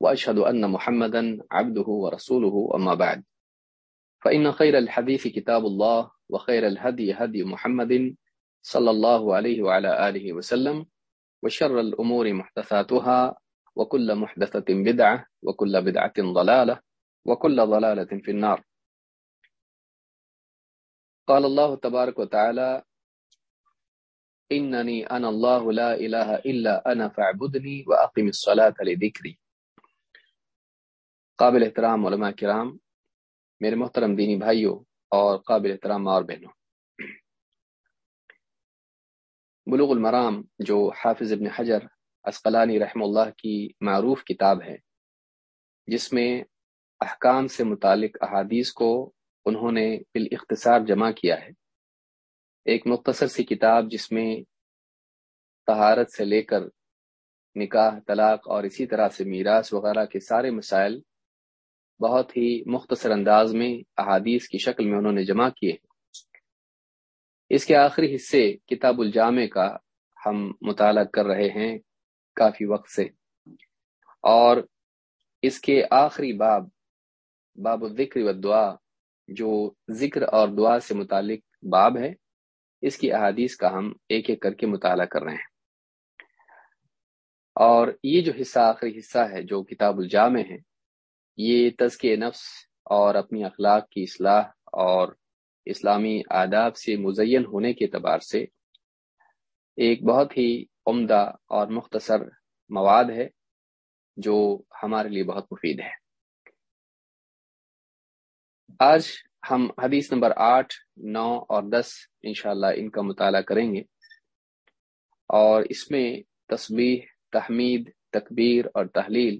وأشهد أن محمدا عبده ورسوله، أما بعد. فإن خير الحديث كتاب الله، وخير الهدي هدي محمد صلى الله عليه وعلى آله وسلم، وشر الأمور محدثاتها، وكل محدثة بدعة، وكل بدعة ضلالة، وكل ضلالة في النار. قال الله تبارك وتعالى إنني أنا الله لا إله إلا أنا فاعبدني وأقم الصلاة لذكري. قابل احترام علماء کرام، میرے محترم دینی بھائیوں اور قابل احترام اور بہنوں۔ بلوغ المرام، جو حافظ ابن حجر اسقلانی رحم اللہ کی معروف کتاب ہے، جس میں احکام سے متعلق احادیث کو انہوں نے بالاختصار جمع کیا ہے۔ ایک مختصر سی کتاب جس میں طہارت سے لے کر نکاح، طلاق اور اسی طرح سے میراث وغیرہ کے سارے مسائل بہت ہی مختصر انداز میں احادیث کی شکل میں انہوں نے جمع کیے اس کے آخری حصے کتاب الجامع کا ہم مطالعہ کر رہے ہیں کافی وقت سے۔ اور اس کے آخری باب باب الذکر و دعا جو ذکر اور دعا سے متعلق باب ہے، اس کی احادیث کا ہم ایک ایک کر کے مطالعہ کر رہے ہیں۔ اور یہ جو حصہ، آخری حصہ ہے، جو کتاب الجامع ہے یہ تزکیہ نفس اور اپنی اخلاق کی اصلاح اور اسلامی آداب سے مزین ہونے کے اعتبار سے ایک بہت ہی عمدہ اور مختصر مواد ہے جو ہمارے لیے بہت مفید ہے۔ آج ہم حدیث نمبر آٹھ، نو اور دس انشاءاللہ ان کا مطالعہ کریں گے اور اس میں تسبیح، تحمید، تکبیر اور تحلیل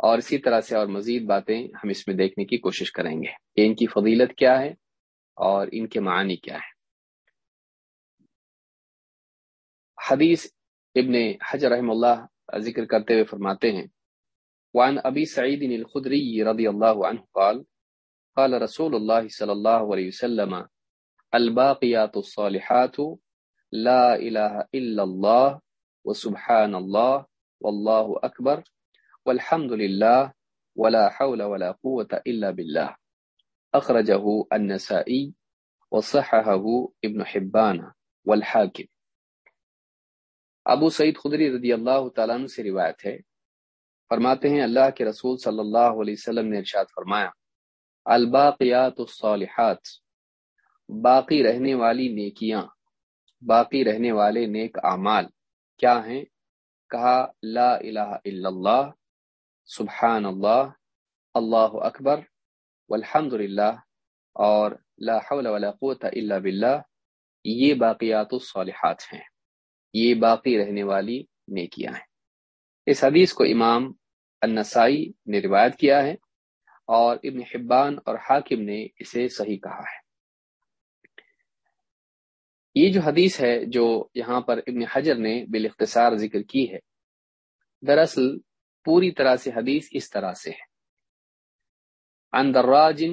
اور اسی طرح سے اور مزید باتیں ہم اس میں دیکھنے کی کوشش کریں گے کہ ان کی فضیلت کیا ہے اور ان کے معنی کیا ہے حدیث ابن حجر رحم اللہ ذکر کرتے ہوئے فرماتے ہیں، وعن ابی سعید الخدری رضی اللہ عنہ قال قال رسول اللہ صلی اللہ علیہ وسلم، الباقیات الصالحات، لا الہ الا اللہ وسبحان اللہ واللہ اکبر۔ والحمد للہ ولا حول ولا قوة الا باللہ اخرجہ النسائی وصححہ ابن حبان والحاکم ابو سعید خدری رضی اللہ تعالیٰ عنہ سے روایت ہے. فرماتے ہیں، اللہ کے رسول صلی اللہ علیہ وسلم نے ارشاد فرمایا، الباقیات الصالحات، باقی رہنے والی نیکیاں، باقی رہنے والے نیک اعمال کیا ہیں؟ کہا، لا الہ الا اللہ سبحان اللہ اللہ اکبر والحمد للہ اور لا حول ولا قوت الا باللہ، یہ باقیات الصالحات ہیں، یہ باقی رہنے والی نیکیاں ہیں۔ اس حدیث کو امام النسائی نے روایت کیا ہے، اور ابن حبان اور حاکم نے اسے صحیح کہا ہے۔ یہ جو حدیث ہے جو یہاں پر ابن حجر نے بالاختصار ذکر کی ہے، دراصل پوری طرح سے حدیث اس طرح سے ہے۔ عن دراج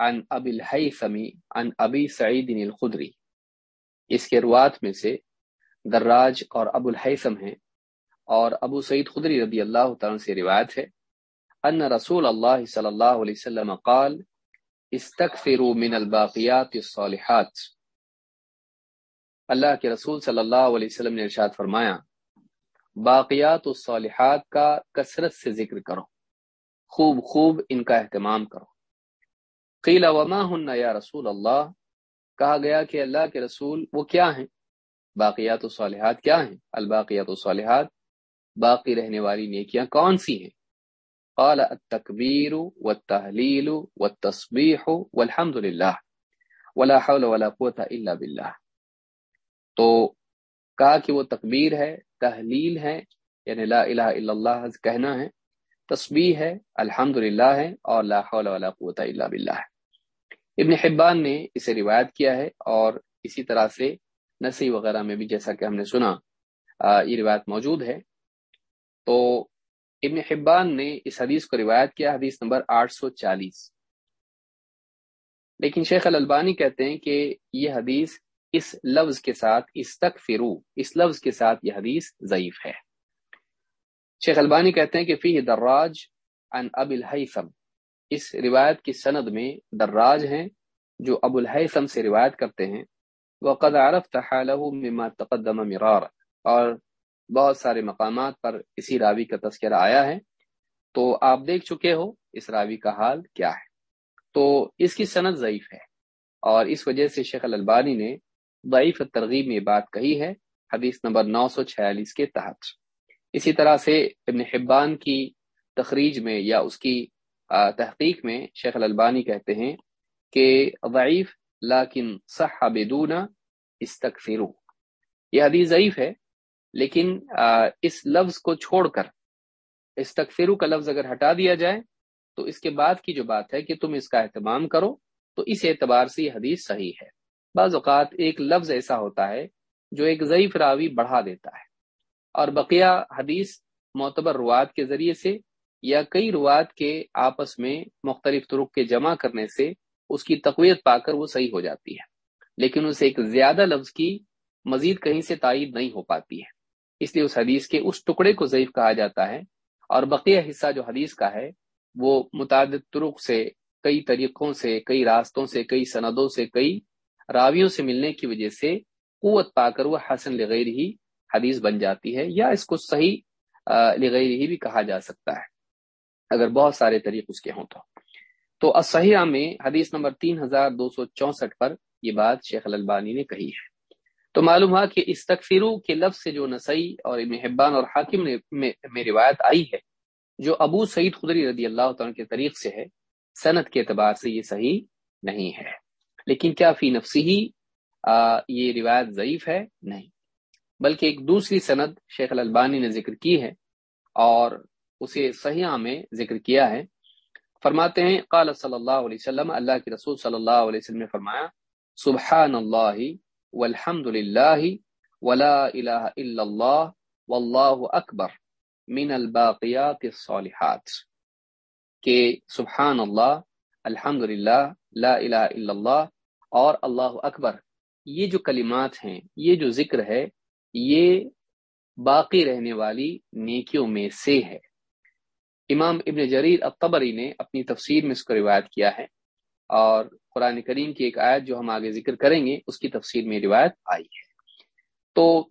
عن ابی الحیثمی عن ابی سعید الخدری۔ اس کے روات میں سے دراج اور ابو الحیثم ہیں اور ابو سعید خدری رضی اللہ تعالیٰ سے روایت ہے۔ ان رسول اللہ صلی اللہ علیہ وسلم قال استکفروا من الباقیات الصالحات اللہ کے رسول صلی اللہ علیہ وسلم نے ارشاد فرمایا باقیات الصالحات کا کثرت سے ذکر کرو۔ خوب خوب ان کا اہتمام کرو۔ قیل وما ہن یا رسول اللہ؟ کہا گیا کہ اللہ کے رسول وہ کیا ہیں؟ باقیات الصالحات کیا ہیں؟ الباقیات الصالحات، باقی رہنے والی نیکیاں کون سی ہیں؟ قال التکبیر والتحلیل والتصبیح والحمد للہ ولا حول ولا قوة الا باللہ۔ تو کہا کہ وہ تکبیر ہے تحلیل ہے یعنی لا الہ الا اللہ کہنا ہے، تسبیح ہے الحمد ہے، اور لا حول ولا قوت الا باللہ ہے۔ ابن حبان نے اسے روایت کیا ہے، اور اسی طرح سے نسی وغیرہ میں بھی جیسا کہ ہم نے سنا یہ روایت موجود ہے۔ تو ابن حبان نے اس حدیث کو روایت کیا، حدیث نمبر آٹھ سو چالیس۔ لیکن شیخ الالبانی کہتے ہیں کہ یہ حدیث اس لفظ کے ساتھ استغفرو اس لفظ کے ساتھ یہ حدیث ضعیف ہے۔ شیخ البانی کہتے ہیں کہ فی دراج ان اب الحیثم۔ اس روایت کی سند میں دراج ہیں جو ابو الحیثم سے روایت کرتے ہیں۔ وقد عرفت حاله مما تقدم مرارا۔ اور بہت سارے مقامات پر اسی راوی کا تذکرہ آیا ہے۔ تو آپ دیکھ چکے ہو اس راوی کا حال کیا ہے۔ تو اس کی صنعت ضعیف ہے۔ اور اس وجہ سے شیخ البانی نے ضعیف ترغیب میں بات کہی ہے، حدیث نمبر نو سو چھیالیس کے تحت۔ اسی طرح سے ابن حبان کی تخریج میں یا اس کی تحقیق میں شیخ البانی کہتے ہیں کہ ضعیف لاکن صح بدون استغفرو یہ حدیث ضعیف ہے، لیکن اس لفظ کو چھوڑ کر استغفرو کا لفظ اگر ہٹا دیا جائے، تو اس کے بعد کی جو بات ہے کہ تم اس کا اہتمام کرو، تو اس اعتبار سے یہ حدیث صحیح ہے۔ بعض اوقات ایک لفظ ایسا ہوتا ہے جو ایک ضعیف راوی بڑھا دیتا ہے۔ اور بقیہ حدیث معتبر روات کے ذریعے سے یا کئی روات کے آپس میں مختلف طرق کے جمع کرنے سے اس کی تقویت پا کر وہ صحیح ہو جاتی ہے۔ لیکن اسے ایک زیادہ لفظ کی مزید کہیں سے تائید نہیں ہو پاتی ہے۔ اس لیے اس حدیث کے اس ٹکڑے کو ضعیف کہا جاتا ہے۔ اور بقیہ حصہ جو حدیث کا ہے، وہ متعدد طرق سے، کئی طریقوں سے، کئی راستوں سے، کئی سندوں سے، کئی راویوں سے ملنے کی وجہ سے قوت پا کر وہ حسن لغیر ہی حدیث بن جاتی ہے، یا اس کو صحیح لغیر ہی بھی کہا جا سکتا ہے، اگر بہت سارے طریق اس کے ہوں تو۔ تو اسحیہ میں حدیث نمبر تین ہزار دو سو چونسٹھ پر یہ بات شیخ البانی نے کہی ہے۔ تو معلوم ہوا کہ استغفرو کے لفظ سے جو نسائی اور ابن حبان اور حاکم نے میں روایت آئی ہے، جو ابو سعید خدری رضی اللہ تعالیٰ کے طریق سے ہے صنعت کے اعتبار سے یہ صحیح نہیں ہے۔ لیکن کیا فی نفسی ہی یہ روایت ضعیف ہے؟ نہیں۔ بلکہ ایک دوسری سند شیخ الالبانی نے ذکر کی ہے اور اسے صحیح میں ذکر کیا ہے۔ فرماتے ہیں، قال صلی اللہ علیہ وسلم، اللہ کے رسول صلی اللہ علیہ وسلم نے فرمایا سبحان اللہ والحمد للہ ولا الہ الا اللہ واللہ اکبر من الباقیات الصالحات کہ سبحان اللہ الحمد للہ لا الہ الا اللہ اور اللہ اکبر۔ یہ جو کلمات ہیں، یہ جو ذکر ہے، یہ باقی رہنے والی نیکیوں میں سے ہے۔ امام ابن جریر الطبری نے اپنی تفسیر میں اس کو روایت کیا ہے اور قرآن کریم کی ایک آیت جو ہم آگے ذکر کریں گے، اس کی تفسیر میں روایت آئی ہے۔ تو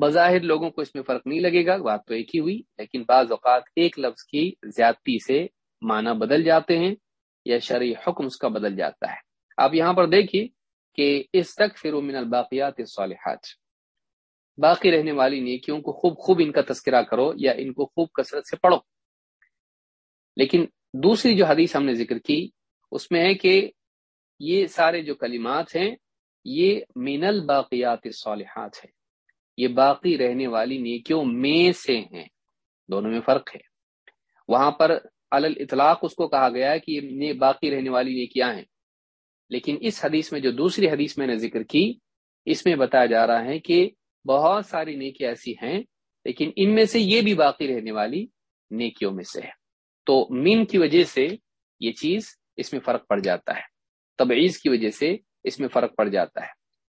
بظاہر لوگوں کو اس میں فرق نہیں لگے گا، بات تو ایک ہی ہوئی، لیکن بعض اوقات ایک لفظ کی زیادتی سے معنی بدل جاتے ہیں۔ یا شرعی حکم اس کا بدل جاتا ہے۔ آپ یہاں پر دیکھیے کہ اس تک فر من الباقیات الصالحات۔ باقی رہنے والی نیکیوں کو خوب خوب ان کا تذکرہ کرو یا ان کو خوب کثرت سے پڑھو۔ لیکن دوسری جو حدیث ہم نے ذکر کی، اس میں ہے کہ یہ سارے جو کلمات ہیں، یہ من الباقیات الصالحات ہے یہ باقی رہنے والی نیکیوں میں سے ہیں۔ دونوں میں فرق ہے۔ وہاں پر اطلاق اس کو کہا گیا کہ یہ باقی رہنے والی نیکیاں ہیں۔ لیکن اس حدیث میں جو دوسری حدیث میں نے ذکر کی، اس میں بتایا جا رہا ہے کہ بہت ساری نیکی ایسی ہیں، لیکن ان میں سے یہ بھی باقی رہنے والی نیکیوں میں سے ہے۔ تو من کی وجہ سے یہ چیز اس میں فرق پڑ جاتا ہے۔ تبعیض کی وجہ سے اس میں فرق پڑ جاتا ہے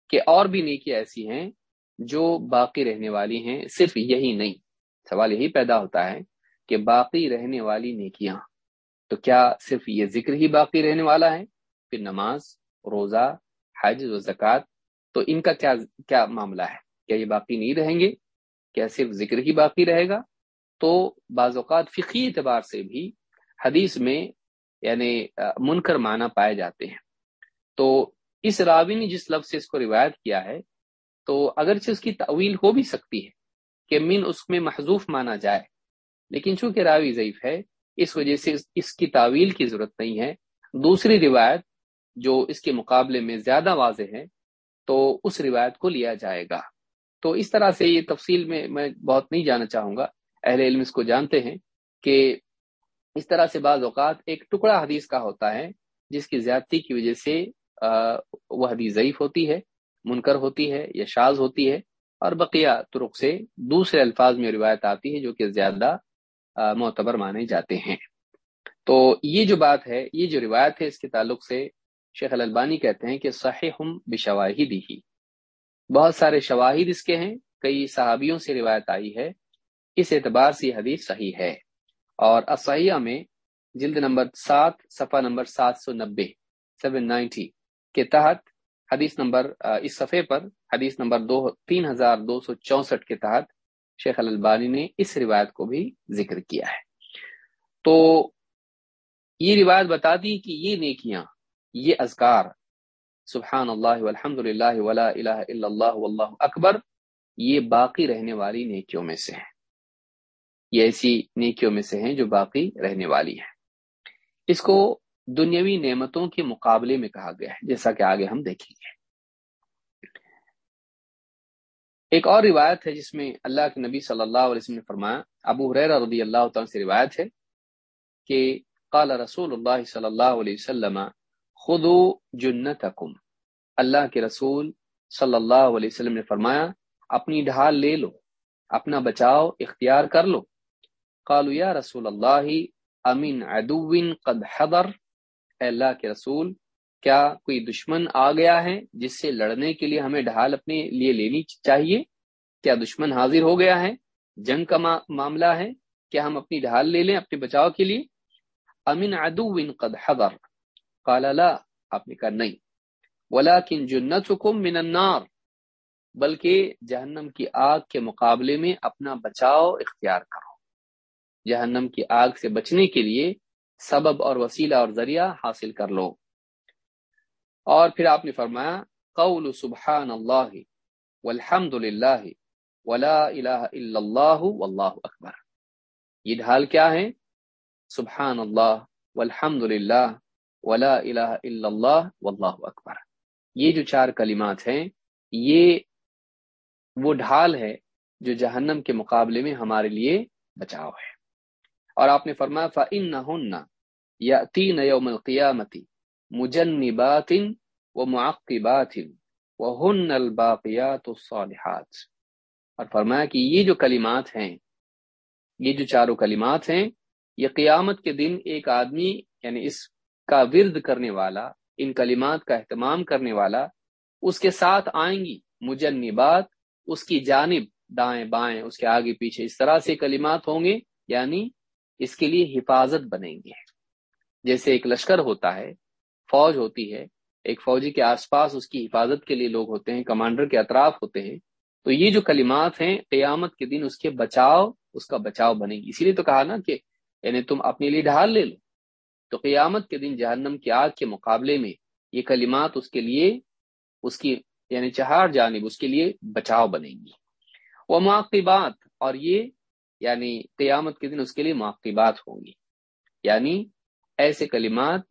کہ اور بھی نیکی ایسی ہیں جو باقی رہنے والی ہیں، صرف یہی نہیں، سوال یہی پیدا ہوتا ہے کہ باقی رہنے والی نیکیاں۔ تو کیا صرف یہ ذکر ہی باقی رہنے والا ہے؟ پھر نماز، روزہ، حج و زکوٰۃ، تو ان کا کیا کیا معاملہ ہے؟ کیا یہ باقی نہیں رہیں گے؟ کیا صرف ذکر ہی باقی رہے گا؟ تو بعض اوقات فقی اعتبار سے بھی حدیث میں یعنی منکر معنی پائے جاتے ہیں۔ تو اس راوی نے جس لفظ سے اس کو روایت کیا ہے، تو اگرچہ اس کی تعویل ہو بھی سکتی ہے کہ من اس میں محضوف مانا جائے لیکن چونکہ راوی ضعیف ہے، اس وجہ سے اس کی تعویل کی ضرورت نہیں ہے۔ دوسری روایت جو اس کے مقابلے میں زیادہ واضح ہے، تو اس روایت کو لیا جائے گا۔ تو اس طرح سے یہ تفصیل میں میں بہت نہیں جانا چاہوں گا۔ اہل علم اس کو جانتے ہیں کہ اس طرح سے بعض اوقات ایک ٹکڑا حدیث کا ہوتا ہے، جس کی زیادتی کی وجہ سے وہ حدیث ضعیف ہوتی ہے، منکر ہوتی ہے یا شاز ہوتی ہے، اور بقیہ ترک سے دوسرے الفاظ میں روایت آتی ہے جو کہ زیادہ معتبر مانے جاتے ہیں۔ تو یہ جو بات ہے، یہ جو روایت ہے، اس کے تعلق سے شیخ الالبانی کہتے ہیں کہ صحیح بشواہد ہی۔ بہت سارے شواہد اس کے ہیں، کئی صحابیوں سے روایت آئی ہے۔ اس اعتبار سے یہ حدیث صحیح ہے۔ اور اسحیہ میں جلد نمبر سات، صفحہ نمبر سات سو نبے، سیون نائنٹی کے تحت حدیث نمبر اس صفحے پر حدیث نمبر دو، تین ہزار دو سو چونسٹھ کے تحت شیخ البانی نے اس روایت کو بھی ذکر کیا ہے۔ تو یہ روایت بتاتی کہ یہ نیکیاں، یہ اذکار سبحان اللہ والحمد للہ ولا الہ الا اللہ واللہ اکبر، یہ باقی رہنے والی نیکیوں میں سے ہیں۔ یہ ایسی نیکیوں میں سے ہیں جو باقی رہنے والی ہیں۔ اس کو دنیاوی نعمتوں کے مقابلے میں کہا گیا ہے، جیسا کہ آگے ہم دیکھیں گے۔ ایک اور روایت ہے جس میں اللہ کے نبی صلی اللہ علیہ وسلم نے فرمایا، ابو حریر رضی اللہ تعالیٰ سے روایت ہے کہ قال رسول اللہ صلی اللہ علیہ وسلم خدو جنتکم۔ اللہ کے رسول صلی اللہ علیہ وسلم نے فرمایا، اپنی ڈھال لے لو، اپنا بچاؤ اختیار کر لو۔ قالوا یا رسول اللہ امین عدو قد حضر۔ اے اللہ کے رسول کیا کوئی دشمن آ گیا ہے جس سے لڑنے کے لیے ہمیں ڈھال اپنے لیے لینی چاہیے؟ کیا دشمن حاضر ہو گیا ہے؟ جنگ کا معاملہ ہے، کیا ہم اپنی ڈھال لے لیں اپنے بچاؤ کے لیے؟ امین عدو قد حضر۔ قال، لا، آپ نے کہا نہیں۔ ولیکن جنتکم من النار، بلکہ جہنم کی آگ کے مقابلے میں اپنا بچاؤ اختیار کرو۔ جہنم کی آگ سے بچنے کے لیے سبب اور وسیلہ اور ذریعہ حاصل کر لو۔ اور پھر آپ نے فرمایا، قول سبحان اللہ والحمد للہ ولا الہ الا اللہ واللہ اکبر۔ یہ ڈھال کیا ہے سبحان اللہ والحمد للہ ولا الہ الا اللہ واللہ اکبر۔ یہ جو چار کلمات ہیں، یہ وہ ڈھال ہے جو جہنم کے مقابلے میں ہمارے لیے بچاؤ ہے۔ اور آپ نے فرمایا فن نہ یا تین مجنبات و معقبات و ہن الباقیات الصالحات۔ اور فرمایا کہ یہ جو کلمات ہیں، یہ جو چاروں کلمات ہیں، یہ قیامت کے دن ایک آدمی یعنی اس کا ورد کرنے والا، ان کلمات کا اہتمام کرنے والا، اس کے ساتھ آئیں گی، مجنبات، اس کی جانب دائیں بائیں، اس کے آگے پیچھے، اس طرح سے کلمات ہوں گے یعنی اس کے لیے حفاظت بنیں گے۔ جیسے ایک لشکر ہوتا ہے فوج ہوتی ہے، ایک فوجی کے آس پاس اس کی حفاظت کے لیے لوگ ہوتے ہیں، کمانڈر کے اطراف ہوتے ہیں۔ تو یہ جو کلمات ہیں، قیامت کے دن اس کے بچاؤ، اس کا بچاؤ بنے گی۔ اسی لیے تو کہا نا کہ یعنی تم اپنے لیے ڈھال لے لو۔ تو قیامت کے دن جہنم کی آگ کے مقابلے میں یہ کلمات اس کے لیے، اس کی یعنی چہار جانب اس کے لیے بچاؤ بنے گی۔ وہ معقبات اور یہ یعنی قیامت کے دن اس کے لیے معقبات ہوں گی یعنی ایسے کلمات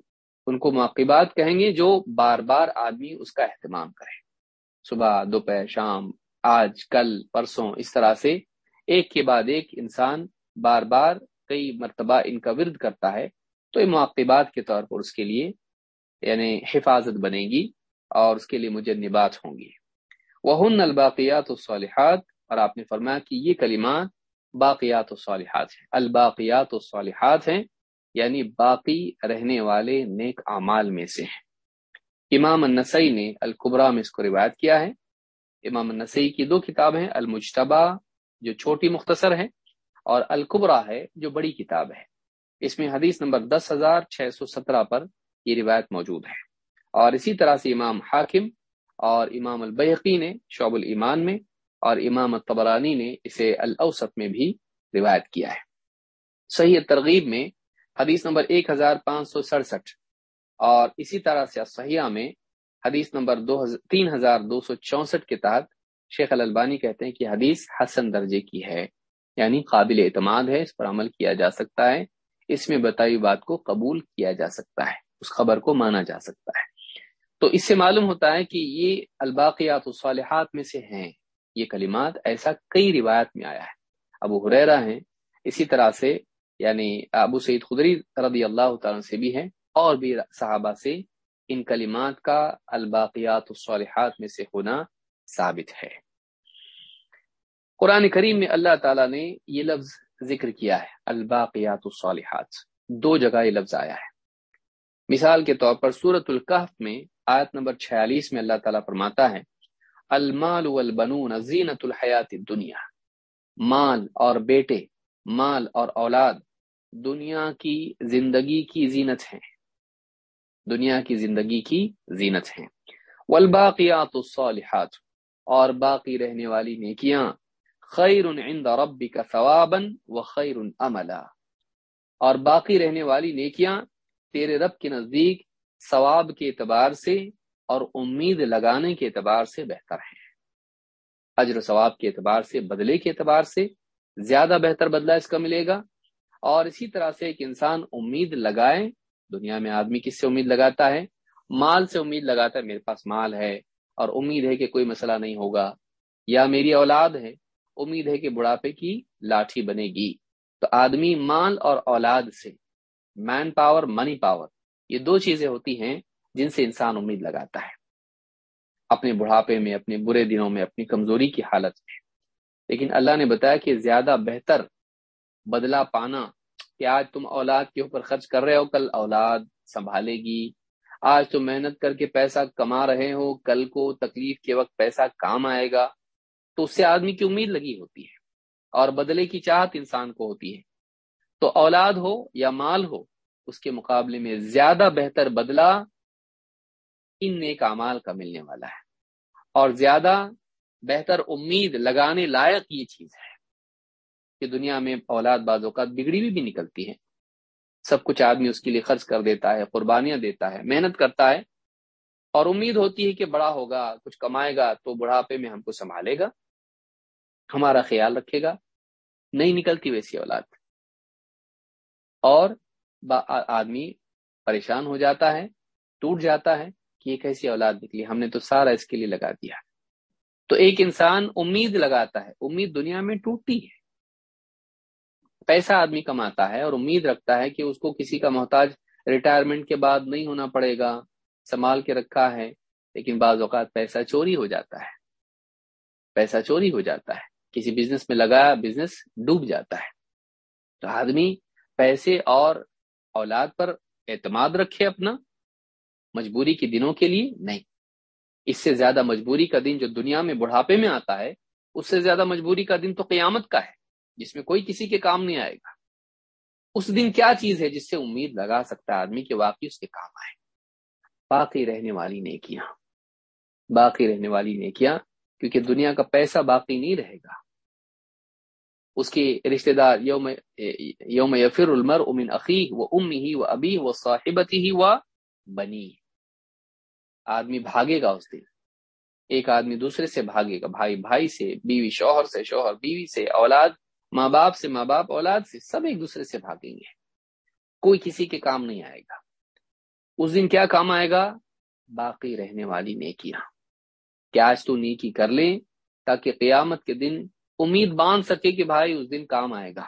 ان کو معقبات کہیں گے جو بار بار آدمی اس کا اہتمام کرے۔ صبح، دوپہر، شام، آج، کل، پرسوں، اس طرح سے ایک کے بعد ایک انسان بار بار کئی مرتبہ ان کا ورد کرتا ہے، تو یہ معقبات کے طور پر اس کے لیے یعنی حفاظت بنے گی اور اس کے لیے مجھے نبات ہوں گی۔ وہ الباقیات الصالحات، اور آپ نے فرمایا کہ یہ کلمات باقیات الصالحات ہیں۔ الباقیات الصالحات ہیں یعنی باقی رہنے والے نیک اعمال میں سے ہیں۔ امام النسائی نے القبرا میں اس کو روایت کیا ہے۔ امام النسائی کی دو کتاب ہیں المجتبہ جو چھوٹی مختصر ہے اور القبرا ہے جو بڑی کتاب ہے۔ اس میں حدیث نمبر دس ہزار چھ سو سترہ پر یہ روایت موجود ہے۔ اور اسی طرح سے امام حاکم اور امام البحقی نے شعب الایمان میں اور امام الطبرانی نے اسے الاوسط میں بھی روایت کیا ہے۔ صحیح ترغیب میں حدیث نمبر ایک ہزار پانچ سو سڑسٹھ۔ اور اسی طرح سے سیاح میں حدیث نمبر دو تین ہزار دو سو چونسٹھ کے تحت شیخ الالبانی کہتے ہیں کہ حدیث حسن درجے کی ہے یعنی قابل اعتماد ہے، اس پر عمل کیا جا سکتا ہے، اس میں بتائی بات کو قبول کیا جا سکتا ہے، اس خبر کو مانا جا سکتا ہے۔ تو اس سے معلوم ہوتا ہے کہ یہ الباقیات الصالحات میں سے ہیں۔ یہ کلمات ایسا کئی روایت میں آیا ہے۔ ابو حریرا ہیں۔ اسی طرح سے یعنی ابو سعید خدری رضی اللہ تعالیٰ سے بھی ہیں اور بھی صحابہ سے ان کلمات کا الباقیات الصالحات میں سے ہونا ثابت ہے۔ قرآن کریم میں اللہ تعالیٰ نے یہ لفظ ذکر کیا ہے، الباقیات الصالحات۔ دو جگہ یہ لفظ آیا ہے۔ مثال کے طور پر سورت القحف میں آیت نمبر 46 میں اللہ تعالیٰ فرماتا ہے، المال والبنون زینت الحیات دنیا مال اور بیٹے مال اور اولاد دنیا کی زندگی کی زینت ہیں۔ دنیا کی زندگی کی زینت ہیں۔ والباقیات الصالحات، اور باقی رہنے والی نیکیاں، خیر عند ربک ثوابا وخیر عملا اور باقی رہنے والی نیکیاں تیرے رب کے نزدیک ثواب کے اعتبار سے اور امید لگانے کے اعتبار سے بہتر ہیں۔ اجر ثواب کے اعتبار سے، بدلے کے اعتبار سے زیادہ بہتر بدلہ اس کا ملے گا۔ اور اسی طرح سے ایک انسان امید لگائے، دنیا میں آدمی کس سے امید لگاتا ہے؟ مال سے امید لگاتا ہے، میرے پاس مال ہے۔ اور امید ہے کہ کوئی مسئلہ نہیں ہوگا۔ یا میری اولاد ہے، امید ہے کہ بڑھاپے کی لاٹھی بنے گی۔ تو آدمی مال اور اولاد سے مین پاور منی پاور یہ دو چیزیں ہوتی ہیں جن سے انسان امید لگاتا ہے۔ اپنے بڑھاپے میں، اپنے برے دنوں میں، اپنی کمزوری کی حالت میں۔ لیکن اللہ نے بتایا کہ زیادہ بہتر بدلہ پانا کہ آج تم اولاد کے اوپر خرچ کر رہے ہو، کل اولاد سنبھالے گی۔ آج تم محنت کر کے پیسہ کما رہے ہو، کل کو تکلیف کے وقت پیسہ کام آئے گا۔ تو اس سے آدمی کی امید لگی ہوتی ہے اور بدلے کی چاہت انسان کو ہوتی ہے۔ تو اولاد ہو یا مال ہو، اس کے مقابلے میں زیادہ بہتر بدلہ ان نیک امال کا ملنے والا ہے۔ اور زیادہ بہتر امید لگانے لائق یہ چیز ہے کہ دنیا میں اولاد بعض اوقات بگڑی بھی, بھی نکلتی ہے سب کچھ آدمی اس کے لیے خرچ کر دیتا ہے قربانیاں دیتا ہے محنت کرتا ہے اور امید ہوتی ہے کہ بڑا ہوگا کچھ کمائے گا تو بڑھاپے میں ہم کو سنبھالے گا ہمارا خیال رکھے گا۔ نہیں نکلتی ویسی اولاد۔ اور آدمی پریشان ہو جاتا ہے ٹوٹ جاتا ہے کہ یہ کیسی اولاد نکلی ہم نے تو سارا اس کے لیے لگا دیا۔ تو ایک انسان امید لگاتا ہے، امید دنیا میں ٹوٹتی ہے۔ پیسہ آدمی کماتا ہے اور امید رکھتا ہے کہ اس کو کسی کا محتاج ریٹائرمنٹ کے بعد نہیں ہونا پڑے گا، سنبھال کے رکھا ہے، لیکن بعض اوقات پیسہ چوری ہو جاتا ہے۔ پیسہ چوری ہو جاتا ہے۔ کسی بزنس میں لگایا بزنس ڈوب جاتا ہے۔ تو آدمی پیسے اور اولاد پر اعتماد رکھے اپنا، مجبوری کے دنوں کے لیے نہیں۔ اس سے زیادہ مجبوری کا دن جو دنیا میں بڑھاپے میں آتا ہے، اس سے زیادہ مجبوری کا دن تو قیامت کا ہے، جس میں کوئی کسی کے کام نہیں آئے گا۔ اس دن کیا چیز ہے جس سے امید لگا سکتا ہے آدمی کہ واقعی اس کے کام آئے؟ باقی رہنے والی نیکیاں۔ باقی رہنے والی نیکیاں، کیونکہ دنیا کا پیسہ باقی نہیں رہے گا۔ اس کے رشتہ دار، یوم یوم یفر المر امن عقی و ام ہی و ابی و صاحبتی ہی و بنی آدمی بھاگے گا اس دن۔ ایک آدمی دوسرے سے بھاگے گا، بھائی بھائی سے، بیوی شوہر سے، شوہر، بیوی سے، اولاد، ماں باپ سے، ماں باپ، اولاد سے، سب ایک دوسرے سے بھاگیں گے۔ کوئی کسی کے کام نہیں آئے گا۔ اس دن کیا کام آئے گا؟ باقی رہنے والی نیکیاں۔ کیا آج تو نیکی کر لیں تاکہ قیامت کے دن امید باندھ سکے کہ بھائی اس دن کام آئے گا۔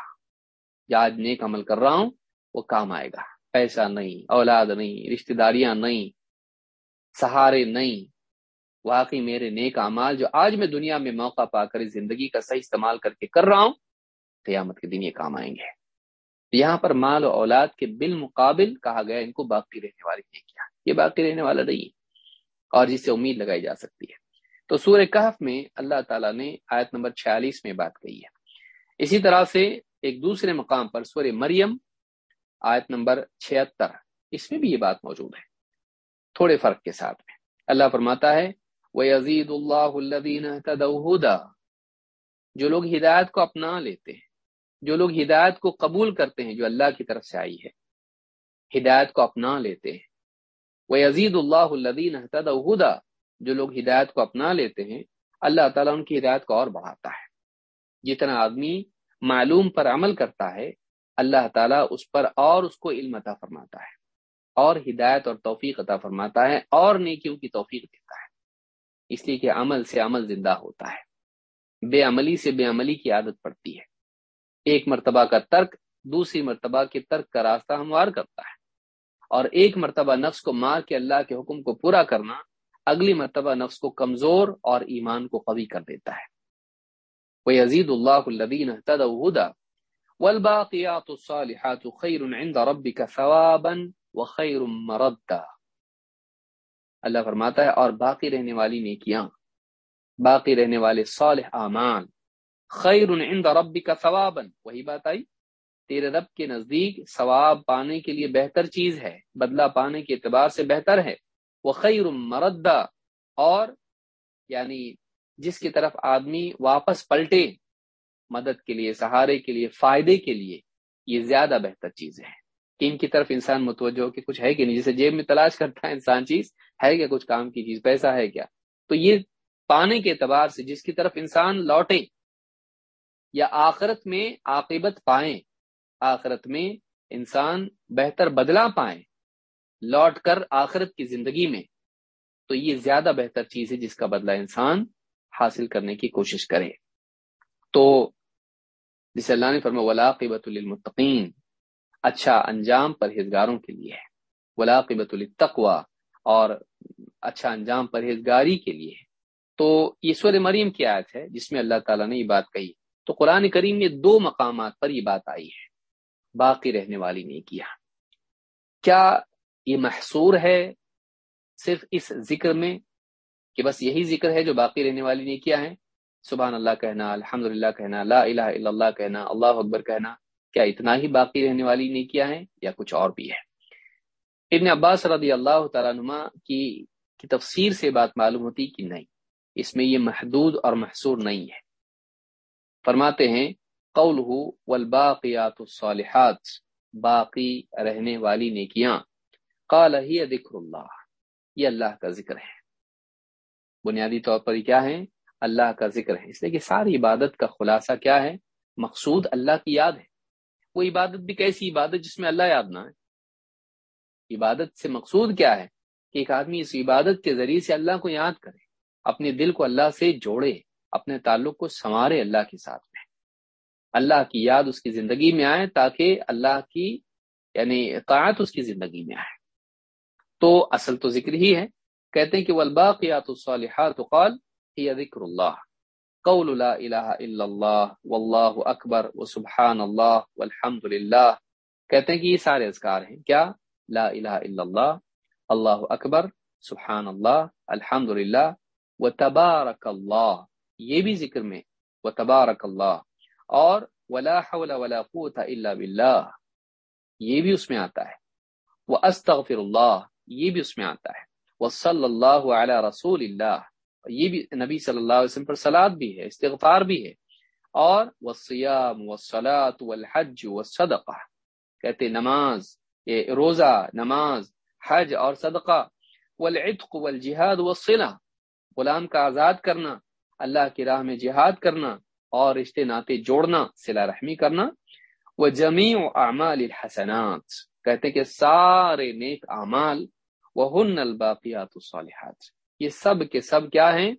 یا آج نیک عمل کر رہا ہوں، وہ کام آئے گا۔ پیسہ نہیں، اولاد نہیں، رشتہ داریاں نہیں سہارے نہیں۔ واقعی میرے نیک امال جو آج میں دنیا میں موقع پا کر زندگی کا صحیح استعمال کر کے کر رہا ہوں، قیامت کے دن یہ کام آئیں گے۔ یہاں پر مال و اولاد کے بالمقابل کہا گیا، ان کو باقی رہنے والی نہیں کیا۔ یہ باقی رہنے والا نہیں اور جس سے امید لگائی جا سکتی ہے۔ تو سورہ کہف میں اللہ تعالیٰ نے آیت نمبر 46 میں بات کہی ہے۔ اسی طرح سے ایک دوسرے مقام پر سورہ مریم آیت نمبر 76 اس میں بھی یہ بات موجود ہے۔ تھوڑے فرق کے ساتھ میں۔ اللہ فرماتا ہے، وَيَزِيدُ اللَّهُ الَّذِينَ اهْتَدَوْا جو لوگ ہدایت کو اپنا لیتے ہیں، جو لوگ ہدایت کو قبول کرتے ہیں، جو اللہ کی طرف سے آئی ہے، ہدایت کو اپنا لیتے ہیں۔ وہ عزیز اللہ الدین احتدا جو لوگ ہدایت کو اپنا لیتے ہیں، اللہ تعالیٰ ان کی ہدایت کو اور بڑھاتا ہے۔ جتنا آدمی معلوم پر عمل کرتا ہے، اللہ تعالیٰ اس پر اور اس کو علم عطا فرماتا ہے۔ اور ہدایت اور توفیق عطا فرماتا ہے اور نیکیوں کی توفیق دیتا ہے۔ اس لیے کہ عمل سے عمل زندہ ہوتا ہے۔ بے عملی سے بے عملی کی عادت پڑتی ہے۔ ایک مرتبہ کا ترک دوسری مرتبہ کے ترک کا راستہ ہموار کرتا ہے۔ اور ایک مرتبہ نفس کو مار کے اللہ کے حکم کو پورا کرنا اگلی مرتبہ نفس کو کمزور اور ایمان کو قوی کر دیتا ہے۔ وہ عزید اللہ الدین تدا والباقیات الصالحات خیر عند ربك ثوابا وخیر مردا۔ اللہ فرماتا ہے، اور باقی رہنے والی نیکیاں، باقی رہنے والے صالح اعمال۔ خیر عند ربك ثوابا۔ وہی بات آئی، تیرے رب کے نزدیک ثواب پانے کے لیے بہتر چیز ہے، بدلہ پانے کے اعتبار سے بہتر ہے۔ وہ خیر مردا۔ اور یعنی جس کی طرف آدمی واپس پلٹے، مدد کے لیے، سہارے کے لیے، فائدے کے لیے، یہ زیادہ بہتر چیز ہے کہ ان کی طرف انسان متوجہ ہو کہ کچھ ہے کہ نہیں؟ جسے جیب میں تلاش کرتا ہے انسان چیز، ہے کیا کچھ کام کی چیز؟ پیسہ ہے کیا؟ تو یہ پانے کے اعتبار سے جس کی طرف انسان لوٹے، یا آخرت میں عاقبت پائیں، آخرت میں انسان بہتر بدلا پائیں لوٹ کر آخرت کی زندگی میں، تو یہ زیادہ بہتر چیز ہے جس کا بدلہ انسان حاصل کرنے کی کوشش کرے۔ تو جسے اللہ نے فرما ولاقبۃ المطقین اچھا انجام پرہیزگاروں کے لیے ہے۔ ولاقبۃ التقوا اور اچھا انجام پرہیزگاری کے لیے ہے۔ تو یہ سور مریم کی آیت ہے جس میں اللہ تعالیٰ نے یہ بات کہی۔ تو قرآن کریم میں دو مقامات پر یہ بات آئی ہے۔ باقی رہنے والی نہیں کیا۔ کیا یہ محصور ہے صرف اس ذکر میں کہ بس یہی ذکر ہے جو باقی رہنے والی نہیں کیا ہے؟ سبحان اللہ کہنا الحمد للہ کہنا، لا الہ الا اللہ کہنا، اللہ اکبر کہنا کیا اتنا ہی باقی رہنے والی نہیں کیا ہے یا کچھ اور بھی ہے؟ ابن عباس رضی اللہ تعالیٰ نما کی کی تفسیر سے بات معلوم ہوتی کہ نہیں، اس میں یہ محدود اور محصور نہیں ہے۔ فرماتے ہیں قول والباقیات الصالحات، باقی رہنے والی نیکیاں۔ قال، ہی ذکر اللہ، یہ اللہ کا ذکر ہے۔ بنیادی طور پر کیا ہے؟ اللہ کا ذکر ہے۔ اس لیے کہ ساری عبادت کا خلاصہ کیا ہے؟ مقصود اللہ کی یاد ہے۔ وہ عبادت بھی کیسی عبادت جس میں اللہ یاد نہ ہے عبادت سے مقصود کیا ہے کہ ایک آدمی اس عبادت کے ذریعے سے اللہ کو یاد کرے، اپنے دل کو اللہ سے جوڑے، اپنے تعلق کو سنوارے اللہ کے ساتھ میں۔ اللہ کی یاد اس کی زندگی میں آئے تاکہ اللہ کی یعنی اطاعت اس کی زندگی میں آئے۔ تو اصل تو ذکر ہی ہے۔ کہتے ہیں کہ والباقیات الصالحات قال ہی ذکر اللہ قول لا الہ الا اللہ، واللہ اکبر، وسبحان اللہ، والحمد للہ۔ کہتے ہیں کہ یہ سارے اذکار ہیں۔ کیا؟ لا الہ الا اللہ اللہ اکبر، سبحان اللہ، الحمد للہ و تبارک اللہ۔ یہ بھی ذکر میں و تبارک اللہ۔ اور ولا حول ولا قوت الا باللہ۔ یہ بھی اس میں آتا ہے۔ وہ استغفر اللہ، یہ بھی اس میں آتا ہے۔ وہ صلی اللہ علیہ رسول اللہ۔ یہ بھی نبی صلی اللہ علیہ وسلم پر سلاد بھی ہے، استغفار بھی ہے۔ اور وہ سیام و سلاۃ والحج و صدقہ کہتے نماز، یہ روزہ، نماز، حج اور صدقہ۔ والعتق والجہاد والصلہ غلام کا آزاد کرنا، اللہ کی راہ میں جہاد کرنا اور رشتے ناطے جوڑنا سلا رحمی کرنا۔ وہ جمی و اعمال الحسنات۔ کہتے کہ سارے نیک اعمال۔ وہ الباقیات الصالحات۔ یہ سب کے سب کیا ہیں؟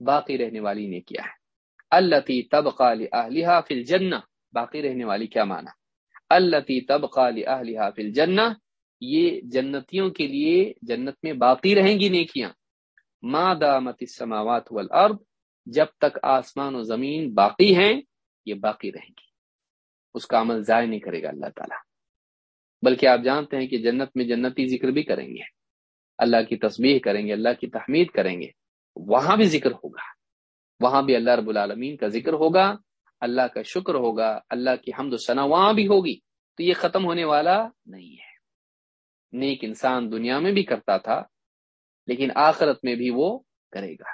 باقی رہنے والی نے کیا ہے۔ اللہ تی تب قال فی الجنہ باقی رہنے والی کیا مانا؟ اللہ تی تب قال فی الجنہ یہ جنتیوں کے لیے جنت میں باقی رہیں گی نیکیاں۔ ما دامت السماوات والارض جب تک آسمان و زمین باقی ہیں، یہ باقی رہیں گی۔ اس کا عمل ضائع نہیں کرے گا اللہ تعالیٰ۔ بلکہ آپ جانتے ہیں کہ جنت میں جنتی ذکر بھی کریں گے۔ اللہ کی تسبیح کریں گے، اللہ کی تحمید کریں گے، وہاں بھی ذکر ہوگا۔ وہاں بھی اللہ رب العالمین کا ذکر ہوگا، اللہ کا شکر ہوگا، اللہ کی حمد و ثنا وہاں بھی ہوگی۔ تو یہ ختم ہونے والا نہیں ہے۔ نیک انسان دنیا میں بھی کرتا تھا، لیکن آخرت میں بھی وہ کرے گا۔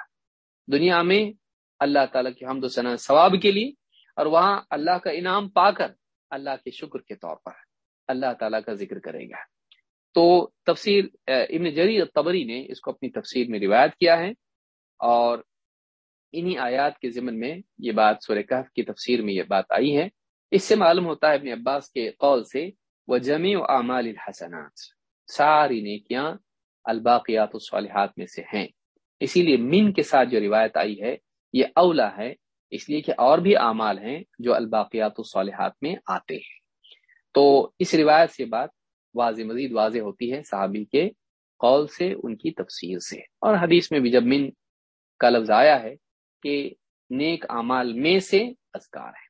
دنیا میں اللہ تعالیٰ کی حمد و ثنا ثواب کے لیے، اور وہاں اللہ کا انعام پا کر اللہ کے شکر کے طور پر اللہ تعالیٰ کا ذکر کرے گا۔ تو تفسیر ابن جری تبری نے اس کو اپنی تفسیر میں روایت کیا ہے اور انہی آیات کے ضمن میں یہ بات سورہ کہف کی تفسیر میں یہ بات آئی ہے۔ اس سے معلوم ہوتا ہے ابن عباس کے قول سے وہ جمی و اعمال الحسنات، ساری نیکیاں الباقیات الصالحات میں سے ہیں۔ اسی لیے من کے ساتھ جو روایت آئی ہے، یہ اولا ہے، اس لیے کہ اور بھی اعمال ہیں جو الباقیات الصالحات میں آتے ہیں۔ تو اس روایت سے بات واضح مزید واضح ہوتی ہے صحابی کے قول سے، ان کی تفسیر سے۔ اور حدیث میں بھی جب من کا لفظ آیا ہے کہ نیک اعمال میں سے اذکار ہے،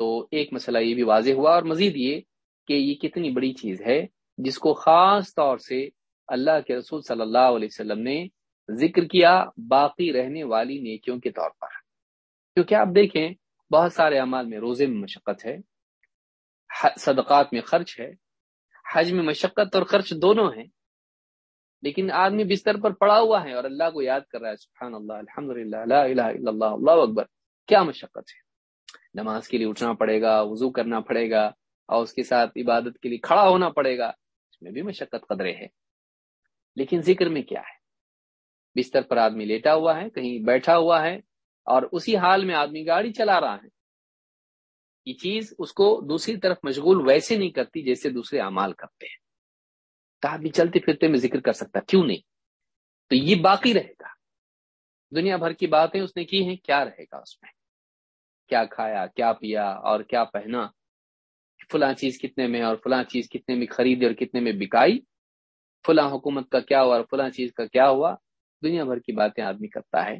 تو ایک مسئلہ یہ بھی واضح ہوا اور مزید یہ کہ یہ کتنی بڑی چیز ہے جس کو خاص طور سے اللہ کے رسول صلی اللہ علیہ وسلم نے ذکر کیا باقی رہنے والی نیکیوں کے طور پر۔ کیونکہ آپ دیکھیں، بہت سارے اعمال میں روزے میں مشقت ہے صدقات میں خرچ ہے حج میں مشقت اور خرچ دونوں ہیں، لیکن آدمی بستر پر پڑا ہوا ہے اور اللہ کو یاد کر رہا ہے سبحان اللہ الحمد للہ اللہ اللہ اللہ اکبر، کیا مشقت ہے؟ نماز کے لیے اٹھنا پڑے گا، وضو کرنا پڑے گا، اور اس کے ساتھ عبادت کے لیے کھڑا ہونا پڑے گا، اس میں بھی مشقت قدرے ہے لیکن ذکر میں کیا ہے؟ بستر پر آدمی لیٹا ہوا ہے، کہیں بیٹھا ہوا ہے، اور اسی حال میں آدمی گاڑی چلا رہا ہے۔ یہ چیز اس کو دوسری طرف مشغول ویسے نہیں کرتی جیسے دوسرے اعمال کرتے ہیں۔ آدمی چلتے پھرتے میں ذکر کر سکتا، کیوں نہیں؟ تو یہ باقی رہے گا۔ دنیا بھر کی باتیں اس نے کی ہیں، کیا رہے گا اس میں؟ کیا کھایا، کیا پیا، اور کیا پہنا؟ فلاں چیز کتنے میں اور فلاں چیز کتنے میں خریدی اور کتنے میں بکائی؟ فلاں حکومت کا کیا ہوا اور فلاں چیز کا کیا ہوا؟ دنیا بھر کی باتیں آدمی کرتا ہے۔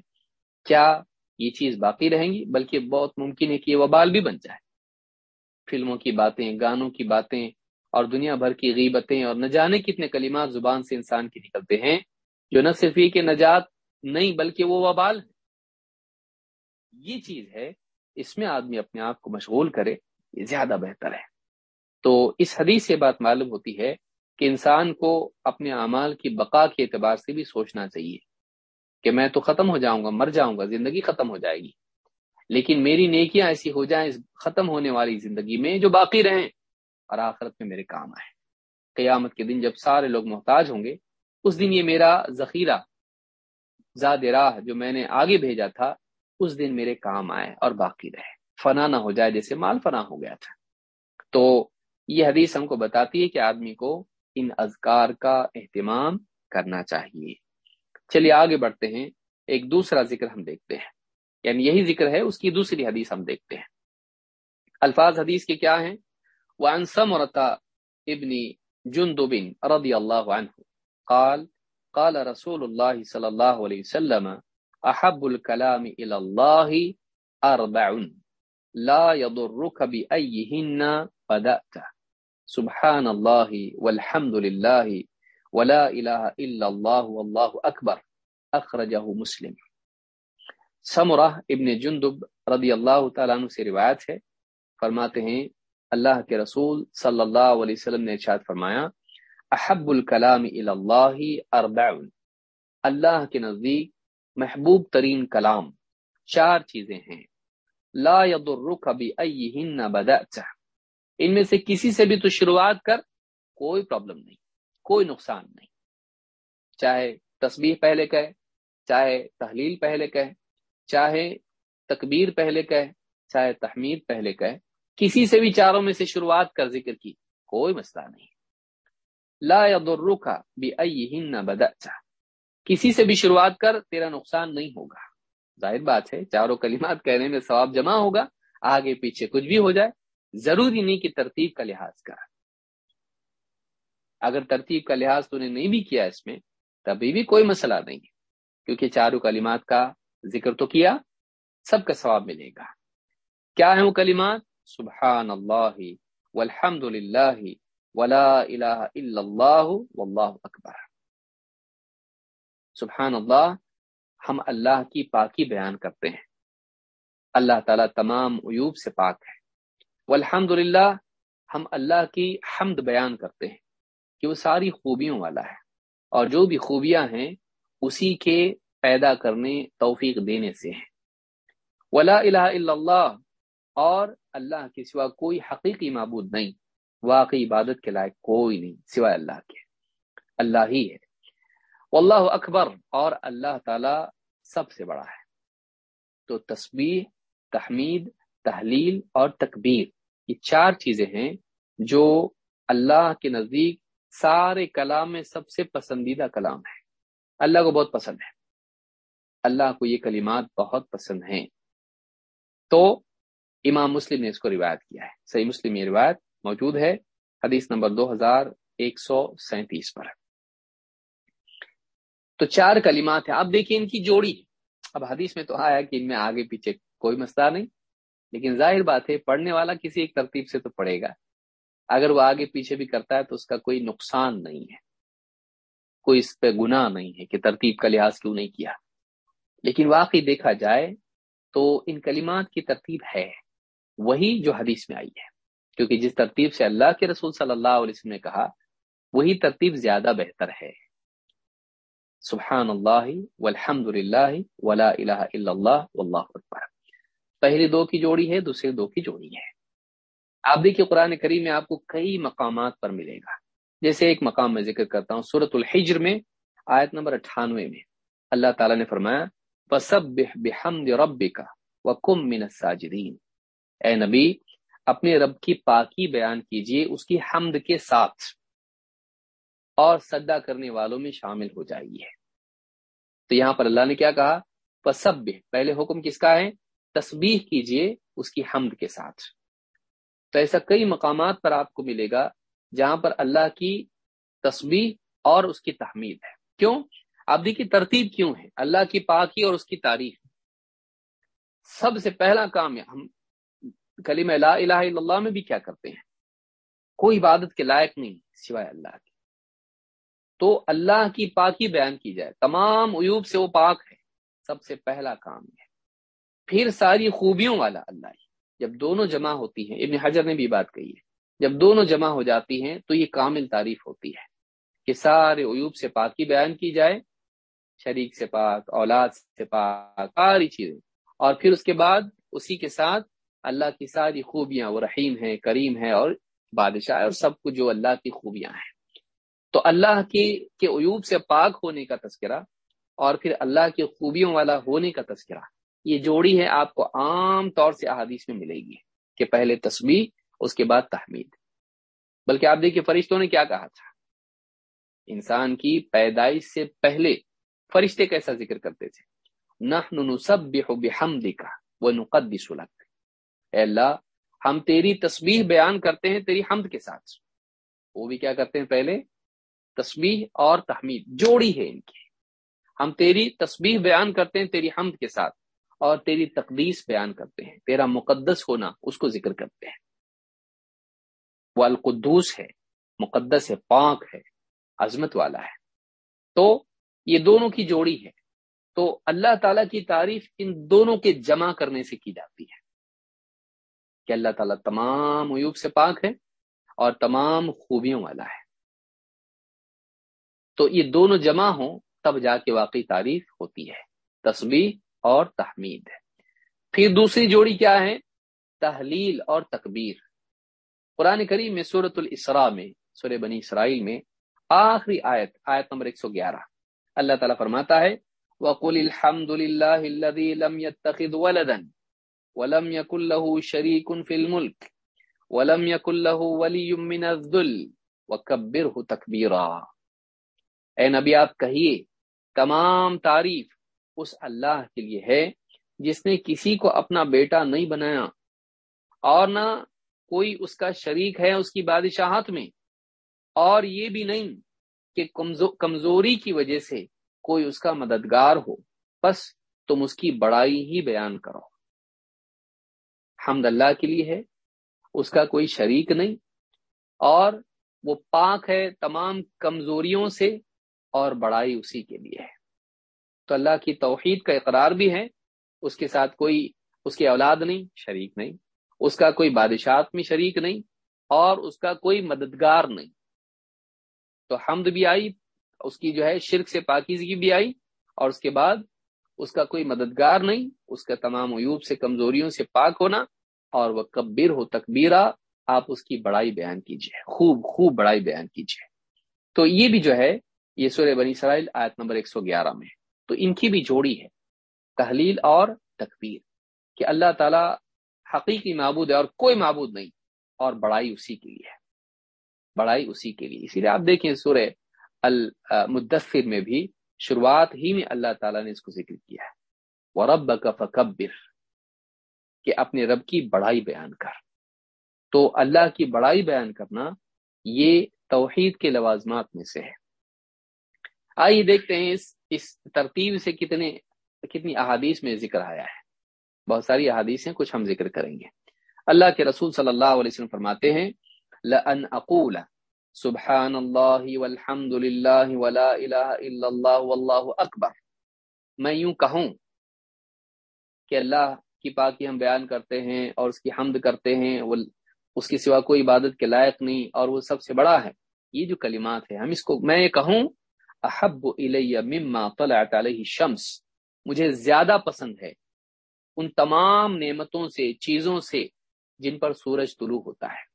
کیا یہ چیز باقی رہیں گی؟ بلکہ بہت ممکن ہے کہ یہ وبال بھی بن جائے۔ فلموں کی باتیں، گانوں کی باتیں اور دنیا بھر کی غیبتیں اور نہ جانے کتنے کلمات زبان سے انسان کی نکلتے ہیں، جو نہ صرف یہ کہ نجات نہیں بلکہ وہ وبال ہے۔ یہ چیز ہے، اس میں آدمی اپنے آپ کو مشغول کرے، یہ زیادہ بہتر ہے۔ تو اس حدیث سے بات معلوم ہوتی ہے کہ انسان کو اپنے اعمال کی بقا کے اعتبار سے بھی سوچنا چاہیے کہ میں تو ختم ہو جاؤں گا، مر جاؤں گا، زندگی ختم ہو جائے گی۔ لیکن میری نیکیاں ایسی ہو جائیں ختم ہونے والی زندگی میں جو باقی رہیں اور آخرت میں میرے کام آئے قیامت کے دن جب سارے لوگ محتاج ہوں گے، اس دن یہ میرا ذخیرہ زاد راہ جو میں نے آگے بھیجا تھا، اس دن میرے کام آئے اور باقی رہے فنا نہ ہو جائے جیسے مال فنا ہو گیا تھا۔ تو یہ حدیث ہم کو بتاتی ہے کہ آدمی کو ان اذکار کا اہتمام کرنا چاہیے۔ چلیے آگے بڑھتے ہیں، ایک دوسرا ذکر ہم دیکھتے ہیں۔ یعنی یہی ذکر ہے، اس کی دوسری حدیث ہم دیکھتے ہیں۔ الفاظ حدیث کے کیا ہیں؟ وعن سمرة ابن جندب رضي الله عنه قال قال رسول الله صلى الله عليه وسلم أحب الكلام إلى الله أربع لا يضرك بأيهن بدأت سبحان الله والحمد لله ولا إله إلا الله والله أكبر أخرجه مسلم۔ سمرہ ابن جندب رضی اللہ تعالیٰ عنہ سے روایت ہے۔ فرماتے ہیں، اللہ کے رسول صلی اللہ علیہ وسلم نے ارشاد فرمایا، احب الکلام اللہ اربع اللہ کے نزدیک محبوب ترین کلام چار چیزیں ہیں۔ لا يضرك بأيهن بدأت۔ ان میں سے کسی سے بھی تو شروعات کر، کوئی پرابلم نہیں، کوئی نقصان نہیں۔ چاہے تسبیح پہلے کہے، چاہے تحلیل پہلے کہے چاہے تکبیر پہلے کہے، چاہے تحمید پہلے کہے، کسی سے بھی چاروں میں سے شروعات کر ذکر کی، کوئی مسئلہ نہیں۔ لا يضرك بأيهن بدأت۔ کسی سے بھی شروعات کر، تیرا نقصان نہیں ہوگا۔ ظاہر بات ہے، چاروں کلمات کہنے میں ثواب جمع ہوگا، آگے پیچھے کچھ بھی ہو جائے، ضروری نہیں کہ ترتیب کا لحاظ کر۔ اگر ترتیب کا لحاظ تو نے نہیں بھی کیا اس میں، تبھی بھی کوئی مسئلہ نہیں ہے، کیونکہ چاروں کلمات کا ذکر تو کیا، سب کا ثواب ملے گا۔ کیا ہے وہ کلمات؟ سبحان اللہ والحمد للہ ولا الہ الا اللہ واللہ اکبر۔ سبحان اللہ ہم اللہ کی پاکی بیان کرتے ہیں۔ اللہ تعالیٰ تمام عیوب سے پاک ہے۔ والحمد للہ ہم اللہ کی حمد بیان کرتے ہیں کہ وہ ساری خوبیوں والا ہے۔ اور جو بھی خوبیاں ہیں، اسی کے پیدا کرنے توفیق دینے سے ہیں۔ ولا الہ الا اللہ اور اللہ کے سوا کوئی حقیقی معبود نہیں، واقعی عبادت کے لائق کوئی نہیں، سوائے اللہ کے۔ اللہ ہی ہے۔ واللہ اکبر، اور اللہ تعالی سب سے بڑا ہے۔ تو تسبیح، تحمید، تحلیل اور تکبیر، یہ چار چیزیں ہیں جو اللہ کے نزدیک سارے کلام میں سب سے پسندیدہ کلام ہے اللہ کو بہت پسند ہے۔ اللہ کو یہ کلمات بہت پسند ہیں۔ تو امام مسلم نے اس کو روایت کیا ہے۔ صحیح مسلم یہ روایت موجود ہے، حدیث نمبر دو ہزار ایک سو سینتیس پر۔ تو چار کلمات ہیں۔ اب دیکھیں ان کی جوڑی۔ اب حدیث میں تو آیا کہ ان میں آگے پیچھے کوئی مسئلہ نہیں، لیکن ظاہر بات ہے، پڑھنے والا کسی ایک ترتیب سے تو پڑھے گا۔ اگر وہ آگے پیچھے بھی کرتا ہے تو اس کا کوئی نقصان نہیں ہے۔ کوئی اس پہ گناہ نہیں ہے کہ ترتیب کا لحاظ کیوں نہیں کیا۔ لیکن واقعی دیکھا جائے تو ان کلمات کی ترتیب ہے، وہی جو حدیث میں آئی ہے۔ کیونکہ جس ترتیب سے اللہ کے رسول صلی اللہ علیہ وسلم نے کہا، وہی ترتیب زیادہ بہتر ہے۔ سبحان اللہ والحمد للہ ولا الہ الا اللہ واللہ اکبر۔ پہلی دو کی جوڑی ہے، دوسری دو کی جوڑی ہے۔ آپ دیکھیے قرآن کریم میں آپ کو کئی مقامات پر ملے گا۔ جیسے ایک مقام میں ذکر کرتا ہوں سورت الحجر میں، آیت نمبر اٹھانوے میں۔ اللہ تعالیٰ نے فرمایا من الساجدین اے نبی، اپنے رب کی پاکی بیان کیجیے، اس کی حمد کے ساتھ۔ اور سدا کرنے والوں میں شامل ہو جائیے۔ تو یہاں پر اللہ نے کیا کہا؟ پسب پہلے حکم کس کا ہے؟ تسبیح کیجیے اس کی حمد کے ساتھ۔ تو ایسا کئی مقامات پر آپ کو ملے گا جہاں پر اللہ کی تسبیح اور اس کی تحمید ہے۔ کیوں؟ آپ دیکھیے ترتیب کیوں ہے؟ اللہ کی پاکی اور اس کی تعریف سب سے پہلا کام ہے، ہم کلیم لا الہ الا اللہ میں بھی کیا کرتے ہیں؟ کوئی عبادت کے لائق نہیں سوائے اللہ کی۔ تو اللہ کی پاکی بیان کی جائے۔ تمام عیوب سے وہ پاک ہے۔ سب سے پہلا کام ہے۔ پھر ساری خوبیوں والا اللہ جب دونوں جمع ہوتی ہیں، ابن حجر نے بھی بات کہی ہے، جب دونوں جمع ہو جاتی ہیں تو یہ کامل تعریف ہوتی ہے کہ سارے عیوب سے پاکی بیان کی جائے۔ شریک سے پاک، اولاد سے پاک، ساری چیزیں۔ اور پھر اس کے بعد اسی کے ساتھ اللہ کی ساری خوبیاں، وہ رحیم ہے کریم ہے اور بادشاہ ہے اور سب کچھ جو اللہ کی خوبیاں ہیں۔ تو اللہ کی، کے عیوب سے پاک ہونے کا تذکرہ اور پھر اللہ کی خوبیوں والا ہونے کا تذکرہ، یہ جوڑی ہے آپ کو عام طور سے احادیث میں ملے گی کہ پہلے تسبیح، اس کے بعد تحمید۔ بلکہ آپ دیکھیے، فرشتوں نے کیا کہا تھا؟ انسان کی پیدائش سے پہلے فرشتے کیسا ذکر کرتے تھے۔ اے اللہ، ہم تیری تسبیح بیان کرتے ہیں تیری حمد کے ساتھ۔ وہ بھی کیا کرتے ہیں پہلے؟ تسبیح اور تحمید، جوڑی ہے ان کی۔ ہم تیری تسبیح بیان کرتے ہیں تیری حمد کے ساتھ اور تیری تقدیس بیان کرتے ہیں۔ تیرا مقدس ہونا اس کو ذکر کرتے ہیں۔ وہ القدوس ہے، مقدس ہے، پاک ہے، عظمت والا ہے۔ تو یہ دونوں کی جوڑی ہے۔ تو اللہ تعالی کی تعریف ان دونوں کے جمع کرنے سے کی جاتی ہے۔ کہ اللہ تعالیٰ تمام عیوب سے پاک ہے اور تمام خوبیوں والا ہے۔ تو یہ دونوں جمع ہوں تب جا کے واقعی تعریف ہوتی ہے۔ تسبیح اور تحمید۔ ہے پھر دوسری جوڑی کیا ہے؟ تحلیل اور تکبیر۔ قرآن کریم میں سورت الاسراء میں، سورہ بنی اسرائیل میں آخری آیت آیت نمبر 111 اللہ تعالیٰ فرماتا ہے، وَقُلِ الْحَمْدُ لِلَّهِ الَّذِي لَمْ يَتَّخِذْ وَلَدًا وَلَمْ يَكُلْ لَهُ شَرِيكٌ فِي الْمُلْكِ وَلَمْ يَكُلْ لَهُ وَلِيٌّ مِّنَ الذُّلِّ وَكَبِّرْهُ تَكْبِيرًا۔ اے نبی، آپ کہیے، تمام تعریف اس اللہ کے لیے ہے جس نے کسی کو اپنا بیٹا نہیں بنایا اور نہ کوئی اس کا شریک ہے اس کی بادشاہت میں، اور یہ بھی نہیں کہ کمزوری کی وجہ سے کوئی اس کا مددگار ہو، بس تم اس کی بڑائی ہی بیان کرو حمد اللہ کے لیے ہے، اس کا کوئی شریک نہیں، اور وہ پاک ہے تمام کمزوریوں سے اور بڑائی اسی کے لیے ہے۔ تو اللہ کی توحید کا اقرار بھی ہے، اس کے ساتھ کوئی، اس کی اولاد نہیں، شریک نہیں، اس کا کوئی بادشاہت میں شریک نہیں، اور اس کا کوئی مددگار نہیں۔ تو حمد بھی آئی، اس کی جو ہے شرک سے پاکیزگی بھی آئی، اور اس کے بعد اس کا کوئی مددگار نہیں، اس کا تمام عیوب سے، کمزوریوں سے پاک ہونا، اور وہ کبیر ہو، تکبیرہ، آپ اس کی بڑائی بیان کیجیے خوب خوب بڑائی بیان کیجیے تو یہ بھی جو ہے، یہ سورہ بنی اسرائیل آیت نمبر 111 میں تو ان کی بھی جوڑی ہے، تحلیل اور تکبیر، کہ اللہ تعالی حقیقی معبود ہے اور کوئی معبود نہیں، اور بڑائی اسی کے لیے ہے۔ بڑائی اسی کے لیے۔ اسی لیے آپ دیکھیں سورہ المدثر میں بھی شروعات ہی میں اللہ تعالیٰ نے اس کو ذکر کیا ہے۔ رب کا فکبر کہ اپنے رب کی بڑائی بیان کر۔ تو اللہ کی بڑائی بیان کرنا یہ توحید کے لوازمات میں سے ہے۔ آئیے دیکھتے ہیں اس اس ترتیب سے کتنے، کتنی احادیث میں ذکر آیا ہے۔ بہت ساری احادیث ہیں، کچھ ہم ذکر کریں گے۔ اللہ کے رسول صلی اللہ علیہ وسلم فرماتے ہیں لَأَنْ أَقُولَ سبحان اللہ والحمد للہ ولا الہ الا اللہ واللہ اکبر میں یوں کہوں کہ اللہ کی پاکی ہم بیان کرتے ہیں اور اس کی حمد کرتے ہیں، وہ اس کی سوا کوئی عبادت کے لائق نہیں اور وہ سب سے بڑا ہے۔ یہ جو کلمات ہے ہم اس کو، میں یہ کہوں احب الیہ مما طلعت علیہ شمس مجھے زیادہ پسند ہے ان تمام نعمتوں سے، چیزوں سے جن پر سورج طلوع ہوتا ہے۔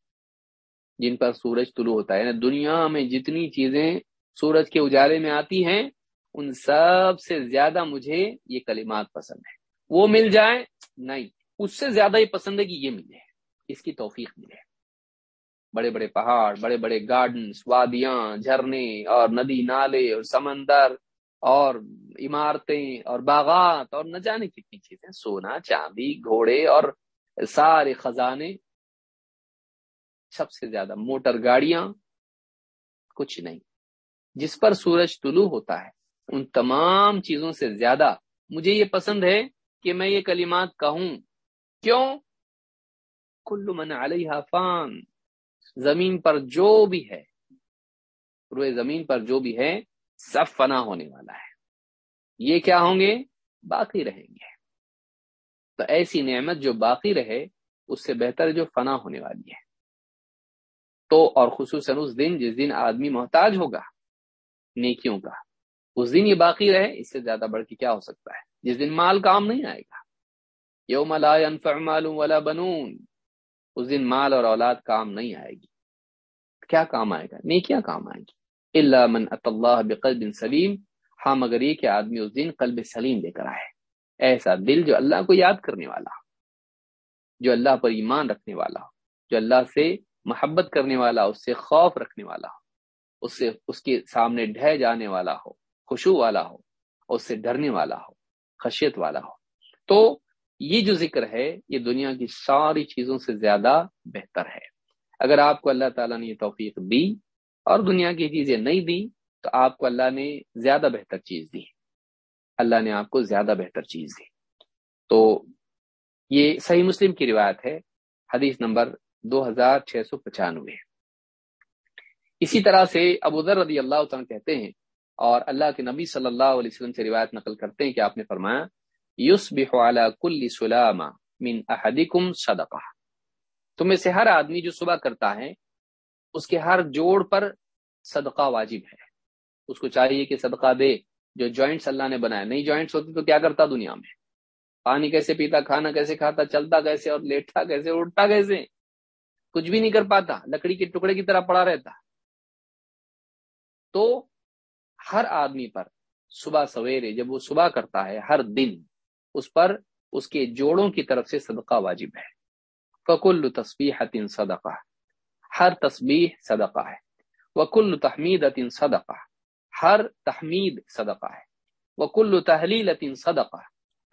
جن پر سورج طلوع ہوتا ہے۔ یعنی دنیا میں جتنی چیزیں سورج کے اجالے میں آتی ہیں، ان سب سے زیادہ مجھے یہ کلمات پسند ہے وہ مل جائے نہیں۔ اس سے زیادہ ہی پسند ہے کہ یہ ملے۔ اس کی توفیق ملے۔ بڑے بڑے پہاڑ، بڑے بڑے گارڈنس وادیاں، جھرنے اور ندی، نالے اور سمندر اور عمارتیں اور باغات اور نہ جانے کتنی چیزیں۔ سونا، چاندی، گھوڑے اور سارے خزانے سب سے زیادہ۔ موٹر گاڑیاں کچھ نہیں۔ جس پر سورج طلوع ہوتا ہے، ان تمام چیزوں سے زیادہ مجھے یہ پسند ہے کہ میں یہ کلمات کہوں۔ کیوں؟ کل من علیہ فان، زمین پر جو بھی ہے، روئے زمین پر جو بھی ہے، سب فنا ہونے والا ہے۔ یہ کیا ہوں گے؟ باقی رہیں گے۔ تو ایسی نعمت جو باقی رہے، اس سے بہتر جو فنا ہونے والی ہے۔ تو اور خصوصاً اس دن جس دن آدمی محتاج ہوگا، نیکیوں کا۔ اس دن یہ باقی رہے، اس سے زیادہ بڑھ کے کیا ہو سکتا ہے؟ جس دن مال کام نہیں آئے گا۔ یوم لا ينفع مال ولا بنون۔ اس دن مال اور اولاد کام نہیں آئے گی۔ کیا کام آئے گا؟ نیکیاں کام آئے گی۔ الا من ات اللہ بقلب سلیم۔ ہاں مگر یہ کہ آدمی اس دن قلب سلیم لے کر آئے۔ ایسا دل جو اللہ کو یاد کرنے والا، جو اللہ پر ایمان رکھنے والا، جو اللہ سے محبت کرنے والا، اس سے خوف رکھنے والا ہو، اس سے اس کے سامنے ڈھہ جانے والا ہو خوشو والا ہو اس سے ڈرنے والا ہو، خشیت والا ہو۔ تو یہ جو ذکر ہے، یہ دنیا کی ساری چیزوں سے زیادہ بہتر ہے۔ اگر آپ کو اللہ تعالیٰ نے یہ توفیق دی اور دنیا کی چیزیں نہیں دی، تو آپ کو اللہ نے زیادہ بہتر چیز دی۔ اللہ نے آپ کو زیادہ بہتر چیز دی۔ تو یہ صحیح مسلم کی روایت ہے، حدیث نمبر دو ہزار چھ سو پچانوے۔ اسی طرح سے ابو ذر رضی اللہ عنہ کہتے ہیں اور اللہ کے نبی صلی اللہ علیہ وسلم سے روایت نقل کرتے ہیں کہ آپ نے فرمایا یصبح على كل سلامہ من احدکم صدقہ۔ تمہیں سے ہر آدمی جو صبح کرتا ہے اس کے ہر جوڑ پر صدقہ واجب ہے۔ اس کو چاہیے کہ صدقہ دے۔ جو جوائنٹس اللہ نے بنایا نہیں جوائنٹس ہوتی تو کیا کرتا دنیا میں؟ پانی کیسے پیتا کھانا کیسے کھاتا چلتا کیسے اور لیٹتا کیسے اٹھتا کیسے؟ کچھ بھی نہیں کر پاتا، لکڑی کے ٹکڑے کی طرح پڑا رہتا۔ تو ہر آدمی پر صبح سویرے جب وہ صبح کرتا ہے، ہر دن اس پر اس کے جوڑوں کی طرف سے صدقہ واجب ہے۔ فکل تصبیح صدقہ، ہر تصبیح صدقہ ہے۔ وکل تحمید صدقہ، ہر تحمید صدقہ ہے۔ وکل تحلیل صدقہ،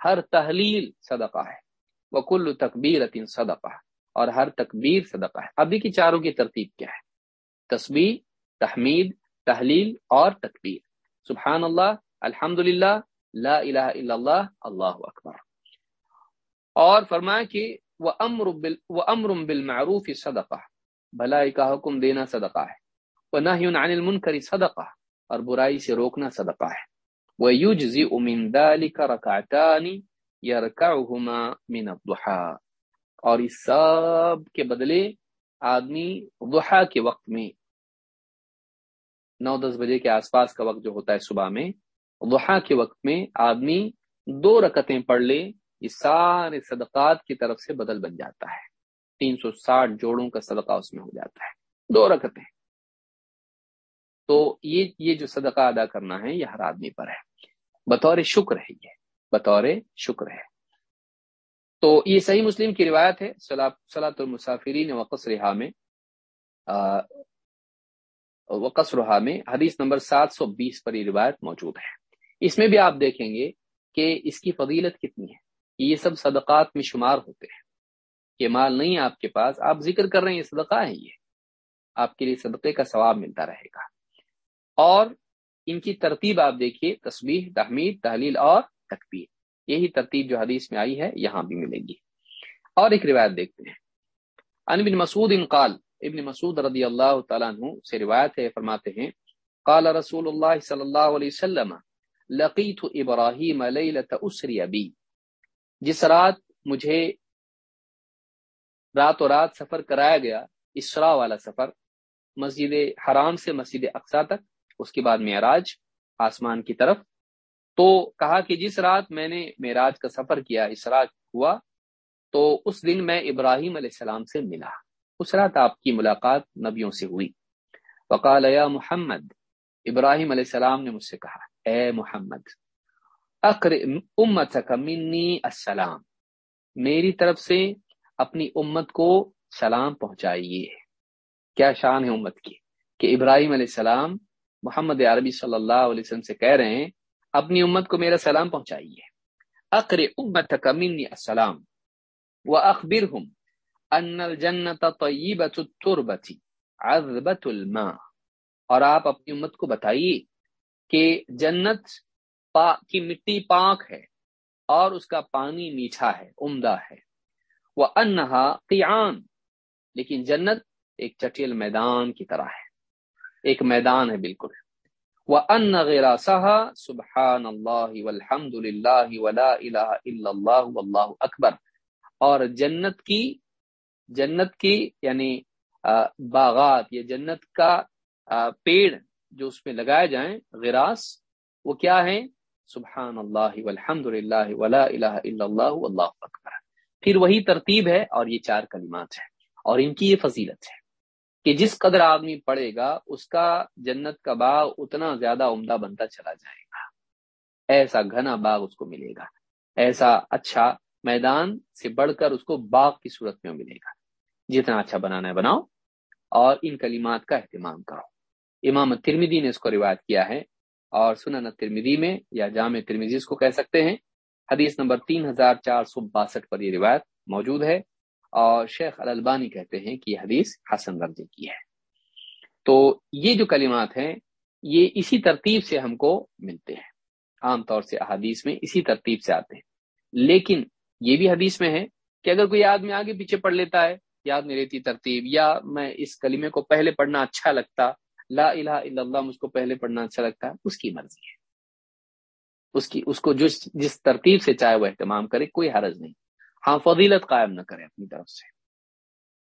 ہر تحلیل صدقہ ہے۔ وکل تکبیر صدقہ اور ہر تکبیر صدقہ ہے۔ ابھی کی چاروں کی ترتیب کیا ہے؟ تصویر تحمید، تحلیل اور تکبیر۔ سبحان اللہ الحمد للہ لا الہ الا اللہ اللہ اکبر۔ اور فرمایا کہ وہ امر امر بالمعروف صدقہ۔ بھلائی کا حکم دینا صدقہ ہے۔ وہ نہ عن المنکر صدقہ۔ اور برائی سے روکنا صدقہ ہے۔ وہ یوجزی من ذلك رکعتان يركعهما من الضحى۔ اور اس سب کے بدلے آدمی ضحا کے وقت میں نو دس بجے کے آس پاس کا وقت جو ہوتا ہے صبح میں ضحا کے وقت میں آدمی دو رکتیں پڑھ لے، یہ سارے صدقات کی طرف سے بدل بن جاتا ہے۔ تین سو ساٹھ جوڑوں کا صدقہ اس میں ہو جاتا ہے۔ دو رکتیں۔ تو یہ یہ جو صدقہ ادا کرنا ہے، یہ ہر آدمی پر ہے۔ بطور شکر ہے یہ۔ بطور شکر ہے۔ تو یہ صحیح مسلم کی روایت ہے سلاۃ المسافرین وقص رہا میں وقص رہا میں، حدیث نمبر سات سو بیس پر یہ روایت موجود ہے۔ اس میں بھی آپ دیکھیں گے کہ اس کی فضیلت کتنی ہے۔ یہ سب صدقات میں شمار ہوتے ہیں۔ یہ مال نہیں آپ کے پاس، آپ ذکر کر رہے ہیں، یہ صدقہ ہے یہ۔ آپ کے لیے صدقے کا ثواب ملتا رہے گا۔ اور ان کی ترتیب آپ دیکھیے تصویر تحمید، تحلیل اور تکبیر۔ یہی ترتیب جو حدیث میں آئی ہے، یہاں بھی ملے گی۔ اور ایک روایت دیکھتے ہیں۔ ان بن مسعود ان قال، ابن مسعود رضی اللہ تعالیٰ عنہ سے روایت ہے، فرماتے ہیں، قال رسول اللہ صلی اللہ علیہ وسلم، لقیت ابراہیم لیلت اسری ابی جس رات مجھے رات و رات سفر کرایا گیا، اسرا والا سفر، مسجد حرام سے مسجد اقسا تک، اس کے بعد معراج، آسمان کی طرف تو کہا کہ جس رات میں نے معراج کا سفر کیا اسرا ہوا، تو اس دن میں ابراہیم علیہ السلام سے ملا۔ اس رات آپ کی ملاقات نبیوں سے ہوئی۔ وقال یا محمد، ابراہیم علیہ السلام نے مجھ سے کہا، اے محمد اقر امتک منی السلام۔ میری طرف سے اپنی امت کو سلام پہنچائیے۔ کیا شان ہے امت کی کہ ابراہیم علیہ السلام محمد عربی صلی اللہ علیہ وسلم سے کہہ رہے ہیں اپنی امت کو میرا سلام پہنچائیے۔ اقر امتک منی السلام واخبرهم ان الجنت طیبت التربت عذبت الماء۔ اور آپ اپنی امت کو بتائیے کہ جنت پا کی مٹی پاک ہے اور اس کا پانی میٹھا ہے، عمدہ ہے۔ وہ انہا قیان لیکن جنت ایک چٹیل میدان کی طرح ہے۔ ایک میدان ہے بالکل۔ وہ ان سبحان اللہ والحمد للہ ولا الہ الا اللہ واللہ اکبر اور جنت کی جنت کی یعنی باغات یا جنت کا پیڑ جو اس میں لگائے جائیں، غراس، وہ کیا ہے سبحان اللہ والحمد للہ ولا الہ الا اللہ واللہ اکبر پھر وہی ترتیب ہے اور یہ چار کلمات ہیں اور ان کی یہ فضیلت ہے۔ کہ جس قدر آدمی پڑھے گا، اس کا جنت کا باغ اتنا زیادہ عمدہ بنتا چلا جائے گا۔ ایسا گھنا باغ اس کو ملے گا۔ ایسا اچھا میدان سے بڑھ کر اس کو باغ کی صورت میں ملے گا۔ جتنا اچھا بنانا ہے بناؤ اور ان کلمات کا اہتمام کرو۔ امام ترمیدی نے اس کو روایت کیا ہے اور سنن ترمیدی میں یا جامع ترمیدی اس کو کہہ سکتے ہیں۔ حدیث نمبر تین ہزار چار سو باسٹھ پر یہ روایت موجود ہے۔ اور شیخ الالبانی کہتے ہیں کہ یہ حدیث حسن درجے کی ہے۔ تو یہ جو کلمات ہیں، یہ اسی ترتیب سے ہم کو ملتے ہیں۔ عام طور سے احادیث میں اسی ترتیب سے آتے ہیں۔ لیکن یہ بھی حدیث میں ہے کہ اگر کوئی آدمی آگے پیچھے پڑھ لیتا ہے، یاد نہیں رہتی ترتیب، یا میں اس کلمے کو پہلے پڑھنا اچھا لگتا، لا الہ الا اللہ، مجھ کو پہلے پڑھنا اچھا لگتا ہے اس کی مرضی ہے۔ اس کی، اس کو جس جس ترتیب سے چاہے وہ اہتمام کرے، کوئی حرض نہیں۔ ہاں فضیلت قائم نہ کرے اپنی طرف سے۔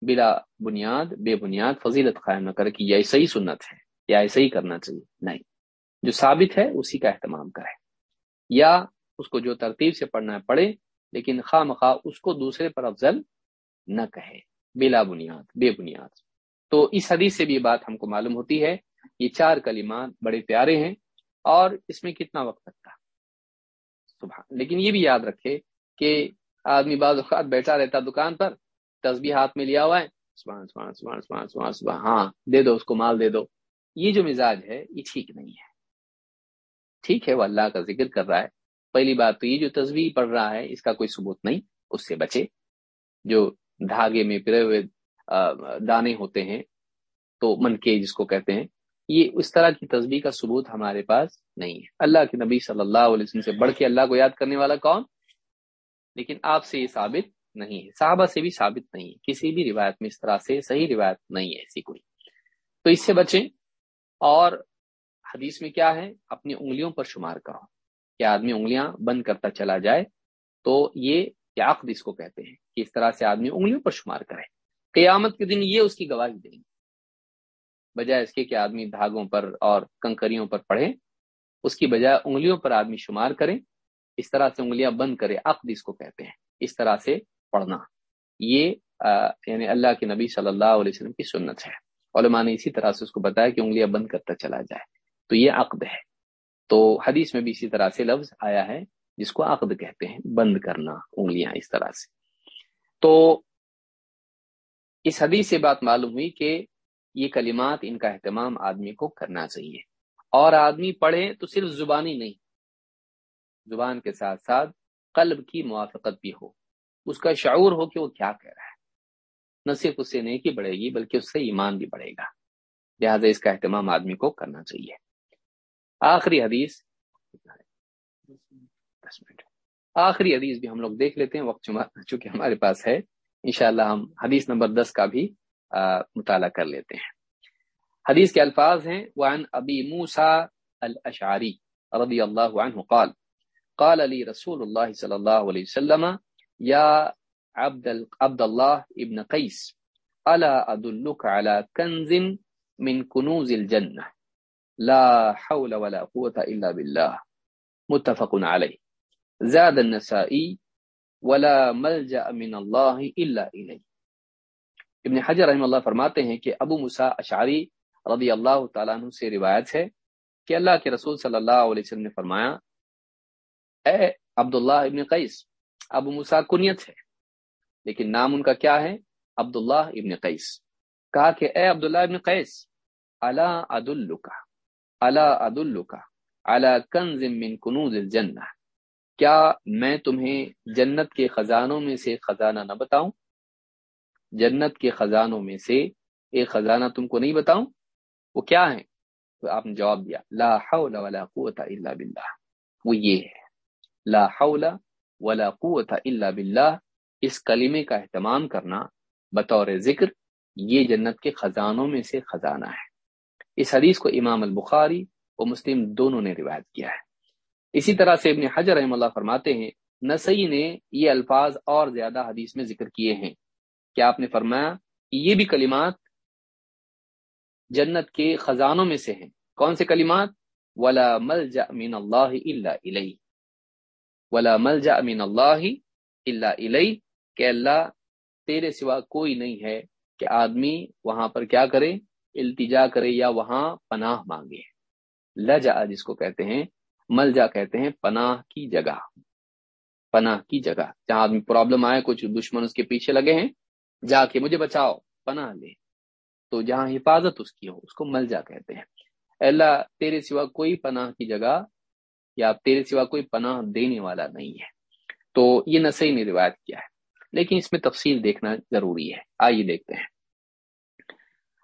بلا بنیاد، بے بنیاد فضیلت قائم نہ کرے کہ یہ ایسا ہی سنت ہے، یا ایسا ہی کرنا چاہیے۔ نہیں۔ جو ثابت ہے، اسی کا اہتمام کرے یا اس کو جو ترتیب سے پڑھنا ہے پڑھے لیکن خواہ مخواہ اس کو دوسرے پر افضل نہ کہے۔ بلا بنیاد، بے بنیاد۔ تو اس حدیث سے بھی یہ بات ہم کو معلوم ہوتی ہے، یہ چار کلمات بڑے پیارے ہیں، اور اس میں کتنا وقت لگتا؟ صبح لیکن یہ بھی یاد رکھے کہ آدمی بعض اوقات بیٹھا رہتا دکان پر تصبیح ہاتھ میں لیا ہوا ہے، سبحان سبحان سبحان سبحان سبحان سبحان ہاں دے دو اس کو، مال دے دو۔ یہ جو مزاج ہے، یہ ٹھیک نہیں ہے۔ ٹھیک ہے، وہ اللہ کا ذکر کر رہا ہے۔ پہلی بات تو یہ جو تصویر پڑھ رہا ہے، اس کا کوئی ثبوت نہیں، اس سے بچے جو دھاگے میں پرے ہوئے دانے ہوتے ہیں، تو من کے جس کو کہتے ہیں، یہ اس طرح کی تصویر کا ثبوت ہمارے پاس نہیں ہے۔ اللہ کے نبی صلی اللہ علیہ وسلم سے بڑھ کے اللہ کو یاد کرنے والا کون؟ لیکن آپ سے یہ ثابت نہیں ہے۔ صحابہ سے بھی ثابت نہیں ہے۔ کسی بھی روایت میں اس طرح سے صحیح روایت نہیں ہے ایسی کوئی۔ تو اس سے بچیں۔ اور حدیث میں کیا ہے؟ اپنی انگلیوں پر شمار کرو۔ کہ آدمی انگلیاں بند کرتا چلا جائے تو یہ عقد اس کو کہتے ہیں کہ اس طرح سے آدمی انگلیوں پر شمار کرے۔ قیامت کے دن یہ اس کی گواہی دیں گے۔ بجائے اس کے کہ آدمی دھاگوں پر اور کنکریوں پر پڑھے اس کی بجائے انگلیوں پر آدمی شمار کرے اس طرح سے انگلیاں بند کرے، عقد اس کو کہتے ہیں۔ اس طرح سے پڑھنا۔ یہ یعنی اللہ کے نبی صلی اللہ علیہ وسلم کی سنت ہے۔ علماء نے اسی طرح سے اس کو بتایا کہ انگلیاں بند کرتا چلا جائے۔ تو یہ عقد ہے۔ تو حدیث میں بھی اسی طرح سے لفظ آیا ہے جس کو عقد کہتے ہیں، بند کرنا، انگلیاں اس طرح سے۔ تو اس حدیث سے بات معلوم ہوئی کہ یہ کلمات ان کا اہتمام آدمی کو کرنا چاہیے۔ اور آدمی پڑھے تو صرف زبانی نہیں زبان کے ساتھ ساتھ قلب کی موافقت بھی ہو۔ اس کا شعور ہو کہ وہ کیا کہہ رہا ہے۔ نہ صرف اس سے نیکی بڑھے گی، بلکہ اس سے ایمان بھی بڑھے گا۔ لہٰذا اس کا اہتمام آدمی کو کرنا چاہیے۔ آخری حدیث۔ دس منٹ۔ آخری حدیث بھی ہم لوگ دیکھ لیتے ہیں، وقت چونکہ ہمارے پاس ہے۔ انشاءاللہ ہم حدیث نمبر دس کا بھی مطالعہ کر لیتے ہیں۔ حدیث کے الفاظ ہیں۔ وعن ابی موسا الاشعری رضی اللہ عنہ قال قال علی رسول اللہ صلی اللہ علیہ وسلم یا عبد, عبد اللہ ابن قیس الا ادلک علی کنز من کنوز الجنہ لا حول ولا قوة الا باللہ متفق علیہ زاد النسائی ولا ملجا من اللہ الا الیہ ابن حجر رحم اللہ فرماتے ہیں کہ ابو مسا اشعری رضی اللہ تعالیٰ عنہ سے روایت ہے کہ اللہ کے رسول صلی اللہ علیہ وسلم نے فرمایا اے عبداللہ ابن قیس۔ ابو مسا کنیت ہے، لیکن نام ان کا کیا ہے؟ عبداللہ ابن قیس۔ کہا کہ اے عبداللہ ابن قیس اللہ عد الکا اللہ عد اللہ کنز من کنوز الجنہ۔ کیا میں تمہیں جنت کے خزانوں میں سے خزانہ نہ بتاؤں؟ جنت کے خزانوں میں سے ایک خزانہ تم کو نہیں بتاؤں؟ وہ کیا ہے؟ تو آپ نے جواب دیا، لا حول ولا قوت الا باللہ۔ وہ یہ ہے۔ لا حول ولا قوت الا باللہ، اس کلمے کا اہتمام کرنا بطور ذکر یہ جنت کے خزانوں میں سے خزانہ ہے۔ اس حدیث کو امام البخاری اور مسلم دونوں نے روایت کیا ہے۔ اسی طرح سے ابن حجر رحم اللہ فرماتے ہیں نسئی نے یہ الفاظ اور زیادہ حدیث میں ذکر کیے ہیں۔ کیا آپ نے فرمایا کہ یہ بھی کلمات جنت کے خزانوں میں سے ہیں؟ کون سے کلمات؟ ولا مل جا امین اللہ اللہ ولا مل جا امین اللہ اللہ کہ اللہ تیرے سوا کوئی نہیں ہے کہ آدمی وہاں پر کیا کرے، التجا کرے یا وہاں پناہ مانگے۔ لجا جس کو کہتے ہیں ملجا کہتے ہیں پناہ کی جگہ۔ پناہ کی جگہ۔ جہاں آدمی پرابلم آئے، کچھ دشمن اس کے پیچھے لگے ہیں، جا کے مجھے بچاؤ، پناہ لے۔ تو جہاں حفاظت اس کی ہو، اس کو ملجا کہتے ہیں۔ اللہ، تیرے سوا کوئی پناہ کی جگہ یا تیرے سوا کوئی پناہ دینے والا نہیں ہے۔ تو یہ نسائی نے روایت کیا ہے لیکن اس میں تفصیل دیکھنا ضروری ہے۔ آئیے دیکھتے ہیں۔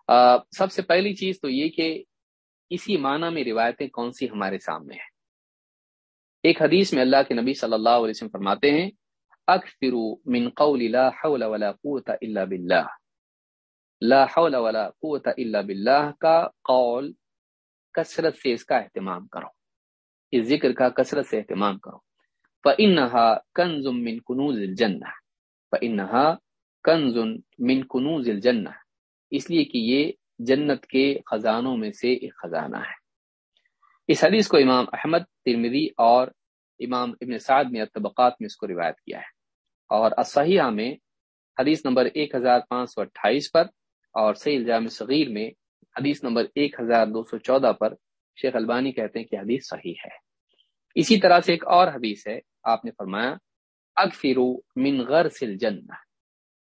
آ, سب سے پہلی چیز تو یہ کہ اسی معنی میں روایتیں کون سی ہمارے سامنے ہیں۔ ایک حدیث میں اللہ کے نبی صلی اللہ علیہ وسلم فرماتے ہیں من قول لا حول ولا قوة الا باللہ۔ لا حول ولا قوة الا باللہ کا قول کثرت سے اس کا اہتمام کرو۔ اس ذکر کا کثرت سے اہتمام کرو۔ فَإِنَّهَا كَنْزٌ مِّن كُنُوزِ الْجَنَّةِ۔ فَإِنَّهَا كَنْزٌ مِّن كُنُوزِ الْجَنَّةِ۔ اس لیے کہ یہ جنت کے خزانوں میں سے ایک خزانہ ہے۔ اس حدیث کو امام احمد ترمدی اور امام ابن سعد نے طبقات میں اس کو روایت کیا ہے۔ اور اسحیہ میں حدیث نمبر ایک ہزار پانچ سو اٹھائیس پر اور سی الجام صغیر میں حدیث نمبر ایک ہزار دو سو چودہ پر شیخ البانی کہتے ہیں کہ حدیث صحیح ہے۔ اسی طرح سے ایک اور حدیث ہے، آپ نے فرمایا، اکفرو من غر سل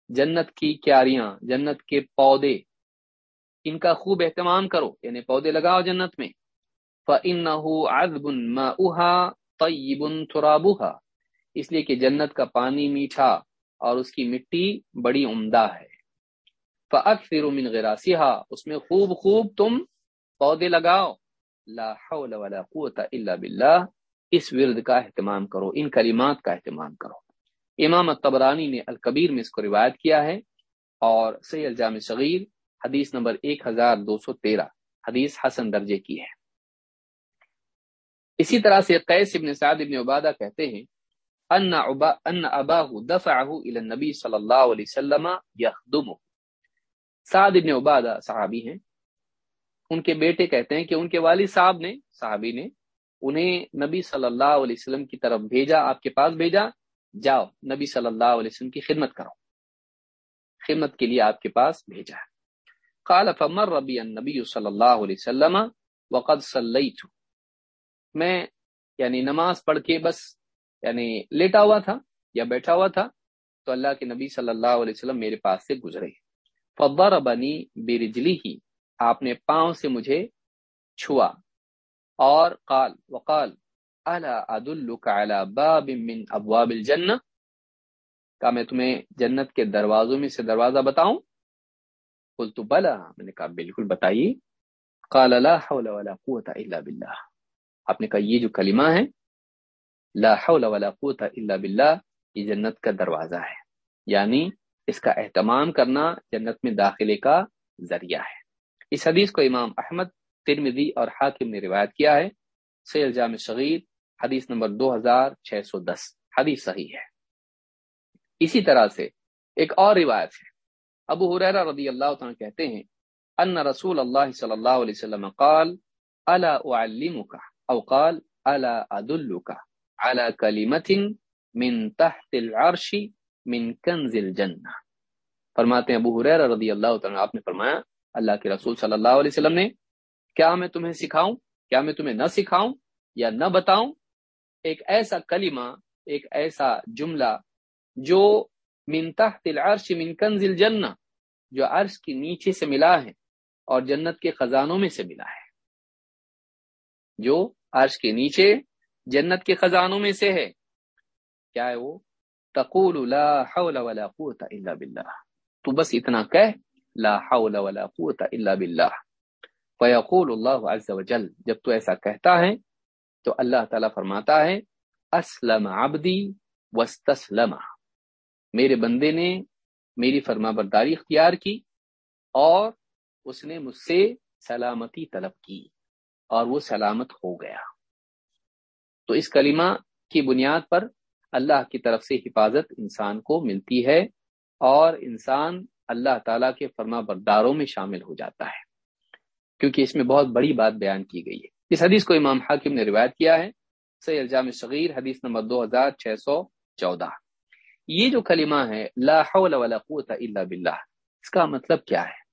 جنت کی کیاریاں، جنت کے پودے، ان کا خوب اہتمام کرو یعنی پودے لگاؤ جنت میں۔ فَإِنَّهُ عَذْبٌ مَاؤُهَا طَيِّبٌ تُرَابُهَا۔ اس لیے کہ جنت کا پانی میٹھا اور اس کی مٹی بڑی عمدہ ہے۔ فَأَكْثِرُ مِنْ غِرَاسِهَا۔ اس میں خوب خوب تم پودے لگاؤ۔ لا حول ولا قوة الا باللہ، اس ورد کا اہتمام کرو، ان کلمات کا اہتمام کرو۔ امام الطبرانی نے الکبیر میں اس کو روایت کیا ہے اور سی الجام صغیر، حدیث نمبر ایک ہزار دو سو تیرہ، حدیث حسن درجے کی ہے۔ اسی طرح سے قیس ابن سعد ابن عبادہ کہتے ہیں، ان ابا ان اباہ دفعه الى النبي صلی اللہ علیہ وسلم يخدمه سعد ابن عبادہ صحابی ہیں۔ ان کے بیٹے کہتے ہیں کہ ان کے والد صاحب نے، صحابی نے انہیں نبی صلی اللہ علیہ وسلم کی طرف بھیجا، آپ کے پاس بھیجا، جاؤ، نبی صلی اللہ علیہ وسلم کی خدمت کرو خدمت کے لیے آپ کے پاس بھیجا قال، فمر ربی النبی صلی اللہ علیہ وسلم وقد صلیت۔ میں یعنی نماز پڑھ کے بس یعنی لیٹا ہوا تھا یا بیٹھا ہوا تھا، تو اللہ کے نبی صلی اللہ علیہ وسلم میرے پاس سے گزرے۔ فبر بنی برجلی ہی آپ نے پاؤں سے مجھے چھوا۔ اور قال، وقال، الا ادلک علی باب من ابواب الجنہ؟ کہا، میں تمہیں جنت کے دروازوں میں سے دروازہ بتاؤں؟ بول تو بلا۔ میں نے کہا، بالکل بتائیے۔ قال، لا حول ولا قوت الا باللہ۔ آپ نے کہا، یہ جو کلمہ ہے، لا حول ولا قوت الا باللہ، یہ جنت کا دروازہ ہے۔ یعنی اس کا اہتمام کرنا جنت میں داخلے کا ذریعہ ہے۔ اس حدیث کو امام احمد، ترمذی اور حاکم نے روایت کیا ہے۔ سیل جامع صغیر حدیث نمبر دو ہزار چھ سو دس۔ حدیث صحیح ہے۔ اسی طرح سے ایک اور روایت ہے۔ ابو حریرہ رضی اللہ تعالیٰ کہتے ہیں، ان رسول اللہ صلی اللہ علیہ وسلم قال، الا اعلمك او قال، الا ادلك على كلمه من تحت العرش من کنز الجنہ۔ فرماتے ہیں، ابو حریرہ رضی اللہ تعالیٰ آپ نے فرمایا اللہ کے رسول صلی اللہ علیہ وسلم نے، کیا میں تمہیں سکھاؤں؟ کیا میں تمہیں نہ سکھاؤں یا نہ بتاؤں؟ ایک ایسا کلمہ، ایک ایسا جملہ جو من تحت العرش من کنز الجنہ، جو عرش کی نیچے سے ملا ہے اور جنت کے خزانوں میں سے ملا ہے، جو عرش کے نیچے جنت کے خزانوں میں سے ہے۔ کیا ہے وہ؟ تقول لا حول ولا قوت الا باللہ۔ تو بس اتنا کہہ لا حول ولا قوت الا باللہ فیقول اللہ عز وجل، جب تو ایسا کہتا ہے، تو اللہ تعالیٰ فرماتا ہے، اسلم عبدی واستسلم. میرے بندے نے میری فرما برداری اختیار کی اور اس نے مجھ سے سلامتی طلب کی اور وہ سلامت ہو گیا۔ تو اس کلمہ کی بنیاد پر اللہ کی طرف سے حفاظت انسان کو ملتی ہے اور انسان اللہ تعالیٰ کے فرما برداروں میں شامل ہو جاتا ہے۔ کیونکہ اس میں بہت بڑی بات بیان کی گئی ہے۔ اس حدیث کو امام حاکم نے روایت کیا ہے۔ سی الجام صغیر حدیث نمبر دو ہزار چھ سو چودہ۔ یہ جو کلمہ ہے، لا حول ولا قوت الا باللہ، اس کا مطلب کیا ہے؟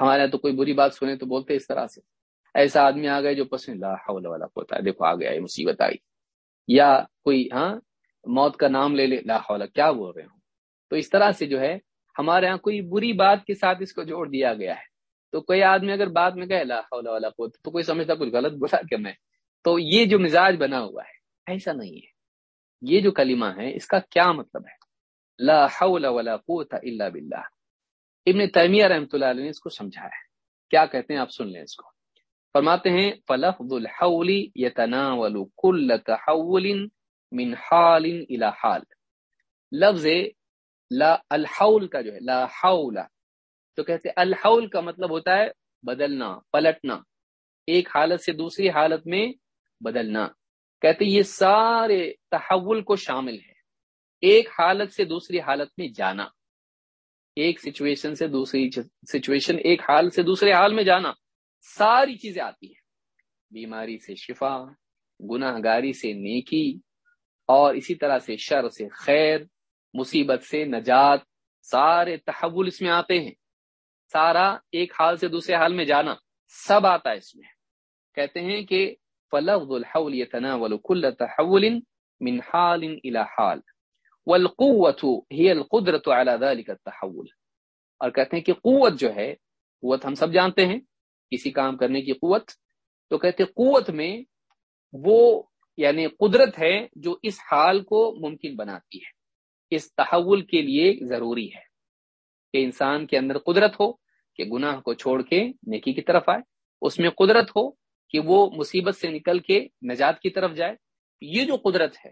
ہمارے یہاں تو کوئی بری بات سنے تو بولتے اس طرح سے۔ ایسا آدمی آ گئے جو پسند لا حول ولا قوت ہے دیکھو آ گیا، یہ مصیبت آئی۔ یا کوئی ہاں موت کا نام لے لے، لا حول، کیا بول رہے ہوں تو اس طرح سے جو ہے ہمارے یہاں کوئی بری بات کے ساتھ اس کو جوڑ دیا گیا ہے۔ تو کوئی آدمی اگر بعد میں کہے لا حول ولا قوت، تو کوئی سمجھتا کچھ غلط بولا کہ میں۔ تو یہ جو مزاج بنا ہوا ہے، ایسا نہیں ہے۔ یہ جو کلمہ ہے، اس کا کیا مطلب ہے؟ لا حول ولا قوت الا باللہ۔ ابن تیمیہ رحمۃ اللہ علیہ نے اس کو سمجھایا ہے۔ کیا کہتے ہیں؟ آپ سن لیں اس کو۔ فرماتے ہیں، فلفظ الحول يتناول كل تحول من حال الى حال۔ لفظ لا الحول کا جو ہے، لا حول۔ تو کہتے الحول کا مطلب ہوتا ہے بدلنا، پلٹنا۔ ایک حالت سے دوسری حالت میں بدلنا۔ کہتے یہ سارے تحول کو شامل ہے ایک حالت سے دوسری حالت میں جانا۔ ایک سچویشن سے دوسری سچویشن ایک حال سے دوسرے حال میں جانا۔ ساری چیزیں آتی ہیں۔ بیماری سے شفا گناہ گاری سے نیکی، اور اسی طرح سے شر سے خیر۔ مصیبت سے نجات، سارے تحول اس میں آتے ہیں۔ سارا ایک حال سے دوسرے حال میں جانا سب آتا ہے اس میں۔ کہتے ہیں کہ فلفظ الحول يتناول كل تحول من حال الى حال۔ والقوه هي القدره على ذلك التحول۔ اور کہتے ہیں کہ قوت جو ہے، قوت ہم سب جانتے ہیں۔ کسی کام کرنے کی قوت۔ تو کہتے ہیں قوت میں وہ یعنی قدرت ہے جو اس حال کو ممکن بناتی ہے۔ اس تحول کے لیے ضروری ہے کہ انسان کے اندر قدرت ہو کہ گناہ کو چھوڑ کے نیکی کی طرف آئے، اس میں قدرت ہو کہ وہ مصیبت سے نکل کے نجات کی طرف جائے۔ یہ جو قدرت ہے،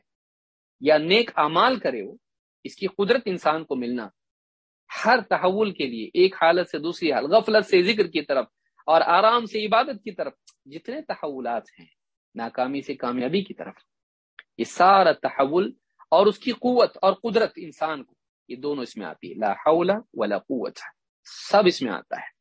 یا نیک اعمال کرے وہ، اس کی قدرت انسان کو ملنا ہر تحول کے لیے، ایک حالت سے دوسری حال غفلت سے ذکر کی طرف اور آرام سے عبادت کی طرف، جتنے تحولات ہیں، ناکامی سے کامیابی کی طرف، یہ سارا تحول اور اس کی قوت اور قدرت انسان کو، یہ دونوں اس میں آتی ہے۔ لا حول ولا قوت۔ سب اس میں آتا ہے۔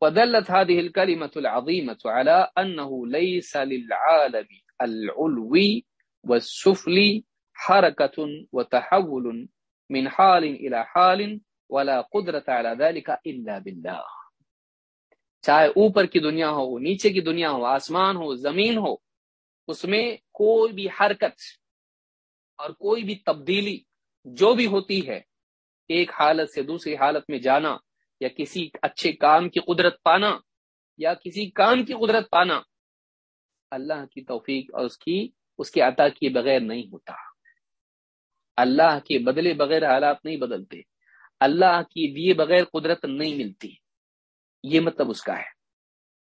فدلت هذه الكلمة العظيمة على أنه ليس للعالم العلوي والسفلي حركة وتحول من حال إلى حال ولا قدرة على ذلك إلا بالله۔ چاہے اوپر کی دنیا ہو، نیچے کی دنیا ہو، آسمان ہو، زمین ہو، اس میں کوئی بھی حرکت اور کوئی بھی تبدیلی جو بھی ہوتی ہے، ایک حالت سے دوسری حالت میں جانا یا کسی اچھے کام کی قدرت پانا یا کسی کام کی قدرت پانا، اللہ کی توفیق اور اس کی، اس کے عطا کیے بغیر نہیں ہوتا۔ اللہ کے بدلے بغیر حالات نہیں بدلتے۔ اللہ کی دیے بغیر قدرت نہیں ملتی۔ یہ مطلب اس کا ہے۔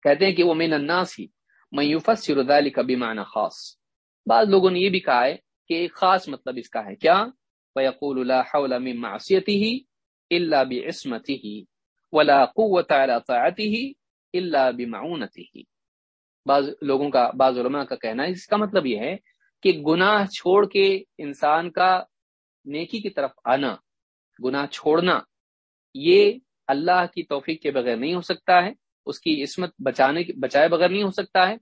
کہتے ہیں کہ وہ مین الناس ہی میوفس سردال کا بھی معنی خاص۔ بعض لوگوں نے یہ بھی کہا ہے کہ ایک خاص مطلب اس کا ہے۔ کیا؟ فیقول اللہ حول من معصیته الا بعصمته ولا قوت على طاعته الا بمعونته۔ بعض لوگوں کا، بعض علماء کا کہنا ہے، اس کا مطلب یہ ہے کہ گناہ چھوڑ کے انسان کا نیکی کی طرف آنا، گناہ چھوڑنا، یہ اللہ کی توفیق کے بغیر نہیں ہو سکتا ہے، اس کی عصمت بچانے بچائے بغیر نہیں ہو سکتا ہے،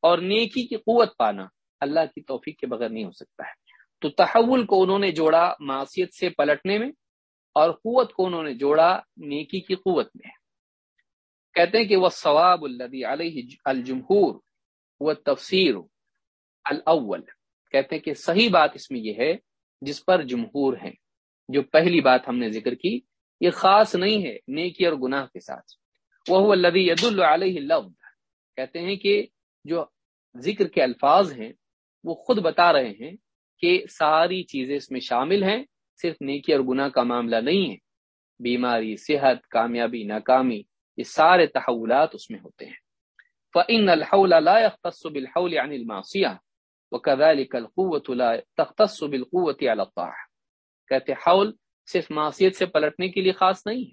اور نیکی کی قوت پانا۔ اللہ کی توفیق کے بغیر نہیں ہو سکتا ہے۔ تو تحول کو انہوں نے جوڑا معاشیت سے پلٹنے میں اور قوت کو انہوں نے جوڑا نیکی کی قوت میں۔ کہتے ہیں کہ وہ ثواب الدی علیہ الجمہور وہ تفسیر الاول کہتے ہیں کہ صحیح بات اس میں یہ ہے جس پر جمہور ہیں۔ جو پہلی بات ہم نے ذکر کی، یہ خاص نہیں ہے نیکی اور گناہ کے ساتھ۔ وہ الدی ید علیہ لفظ کہتے ہیں کہ جو ذکر کے الفاظ ہیں وہ خود بتا رہے ہیں کہ ساری چیزیں اس میں شامل ہیں، صرف نیکی اور گناہ کا معاملہ نہیں ہے۔ بیماری، صحت، کامیابی، ناکامی، یہ سارے تحولات اس میں ہوتے ہیں۔ فَإِنَّ الْحَوْلَ لَا يَخْتَصُ بِالْحَوْلِ عَنِ الْمَعْصِيَةِ وَكَذَلِكَ الْقُوَّةُ لَا تَخْتَصُ بِالْقُوَّةِ عَلَى الطَّاعَةِ۔ کہتے حول صرف معصیت سے پلٹنے کے لیے خاص نہیں ہے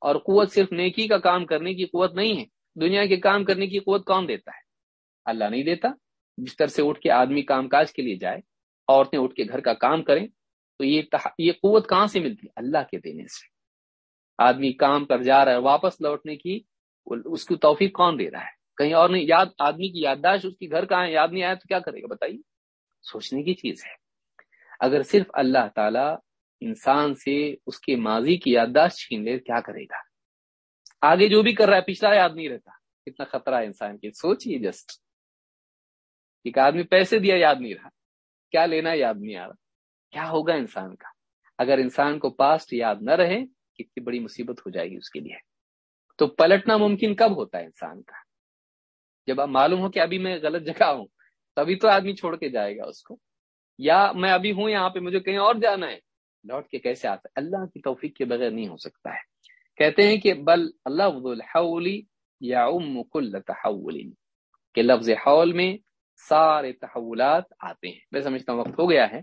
اور قوت صرف نیکی کا کام کرنے کی قوت نہیں ہے۔ دنیا کے کام کرنے کی قوت کون دیتا ہے؟ اللہ نہیں دیتا۔ بستر سے اٹھ کے آدمی کام کاج کے لیے جائے، عورتیں اٹھ کے گھر کا کام کریں، تو یہ تح... یہ قوت کہاں سے ملتی؟ ہے اللہ کے دینے سے۔ آدمی کام کر جا رہا ہے، واپس لوٹنے کی اس کی توفیق کون دے رہا ہے؟ کہیں اور نہیں، یاد، آدمی کی یادداشت، اس کی گھر کہاں ہے؟ یاد نہیں آیا تو کیا کرے گا؟ بتائیے۔ سوچنے کی چیز ہے۔ اگر صرف اللہ تعالی انسان سے اس کے ماضی کی یادداشت چھین لے، کیا کرے گا؟ آگے جو بھی کر رہا ہے، پچھلا یاد نہیں رہتا۔ کتنا خطرہ ہے انسان کی سوچیے جسٹ۔ ایک آدمی پیسے دیا، یاد نہیں رہا۔ کیا لینا یاد نہیں آ رہا۔ کیا ہوگا انسان کا؟ اگر انسان کو پاسٹ یاد نہ رہے، کتنی بڑی مصیبت ہو جائے گی اس کے لیے۔ تو پلٹنا ممکن کب ہوتا ہے انسان کا؟ جب آپ معلوم ہو کہ ابھی میں غلط جگہ ہوں، تبھی تو آدمی چھوڑ کے جائے گا اس کو۔ یا میں ابھی ہوں یہاں پہ، مجھے کہیں اور جانا ہے۔ لوٹ کے کیسے آتا ہے؟ اللہ کی توفیق کے بغیر نہیں ہو سکتا ہے۔ کہتے ہیں کہ بل اللہ یا ام کل تحول۔ کہ لفظ حول میں سارے تحولات آتے ہیں۔ میں سمجھتا ہوں وقت ہو گیا ہے۔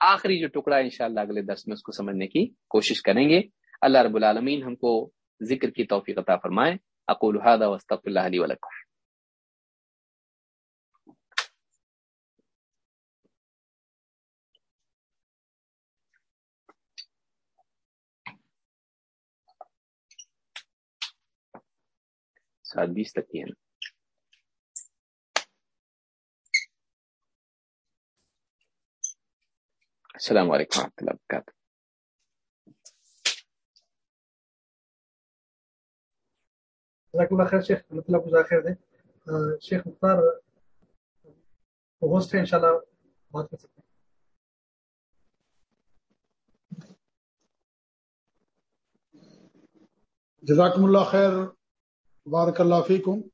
آخری جو ٹکڑا ہے انشاءاللہ اگلے درس میں اس کو سمجھنے کی کوشش کریں گے۔ اللہ رب العالمین ہم کو ذکر کی توفیق عطا فرمائے۔ اقول هذا واستغفر الله لي ولكم۔ سات بیس تک کی ہے۔ السلام علیکم و رحمۃ اللہ وبرکاتہ۔ جزاک اللہ خیر شیخ مطلب گزار خیر دیں۔ شیخ مختار ہوسٹ ہے انشاءاللہ بات کر سکتے ہیں۔ جزاکم اللہ خیر بارک اللہ فیکم۔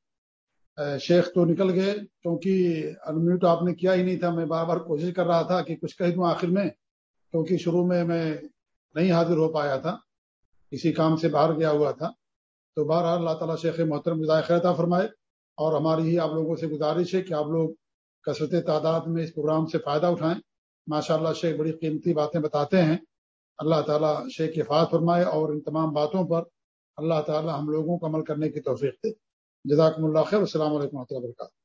شیخ تو نکل گئے، کیونکہ انمیوٹ آپ نے کیا ہی نہیں تھا، میں بار بار کوشش کر رہا تھا کہ کچھ کہہ دوں آخر میں، کیونکہ شروع میں میں نہیں حاضر ہو پایا تھا کسی کام سے باہر گیا ہوا تھا۔ تو بہرحال اللہ تعالیٰ شیخ محترم خیرتا فرمائے، اور ہماری ہی آپ لوگوں سے گزارش ہے کہ آپ لوگ کثرت تعداد میں اس پروگرام سے فائدہ اٹھائیں۔ ماشاء اللہ شیخ بڑی قیمتی باتیں بتاتے ہیں۔ اللہ تعالیٰ شیخ کی فات فرمائے اور ان تمام باتوں پر اللہ تعالیٰ ہم لوگوں کو عمل کرنے کی توفیق دے۔ جزاکم اللہ خیر السلام علیکم و رحمۃ اللہ وبرکاتہ۔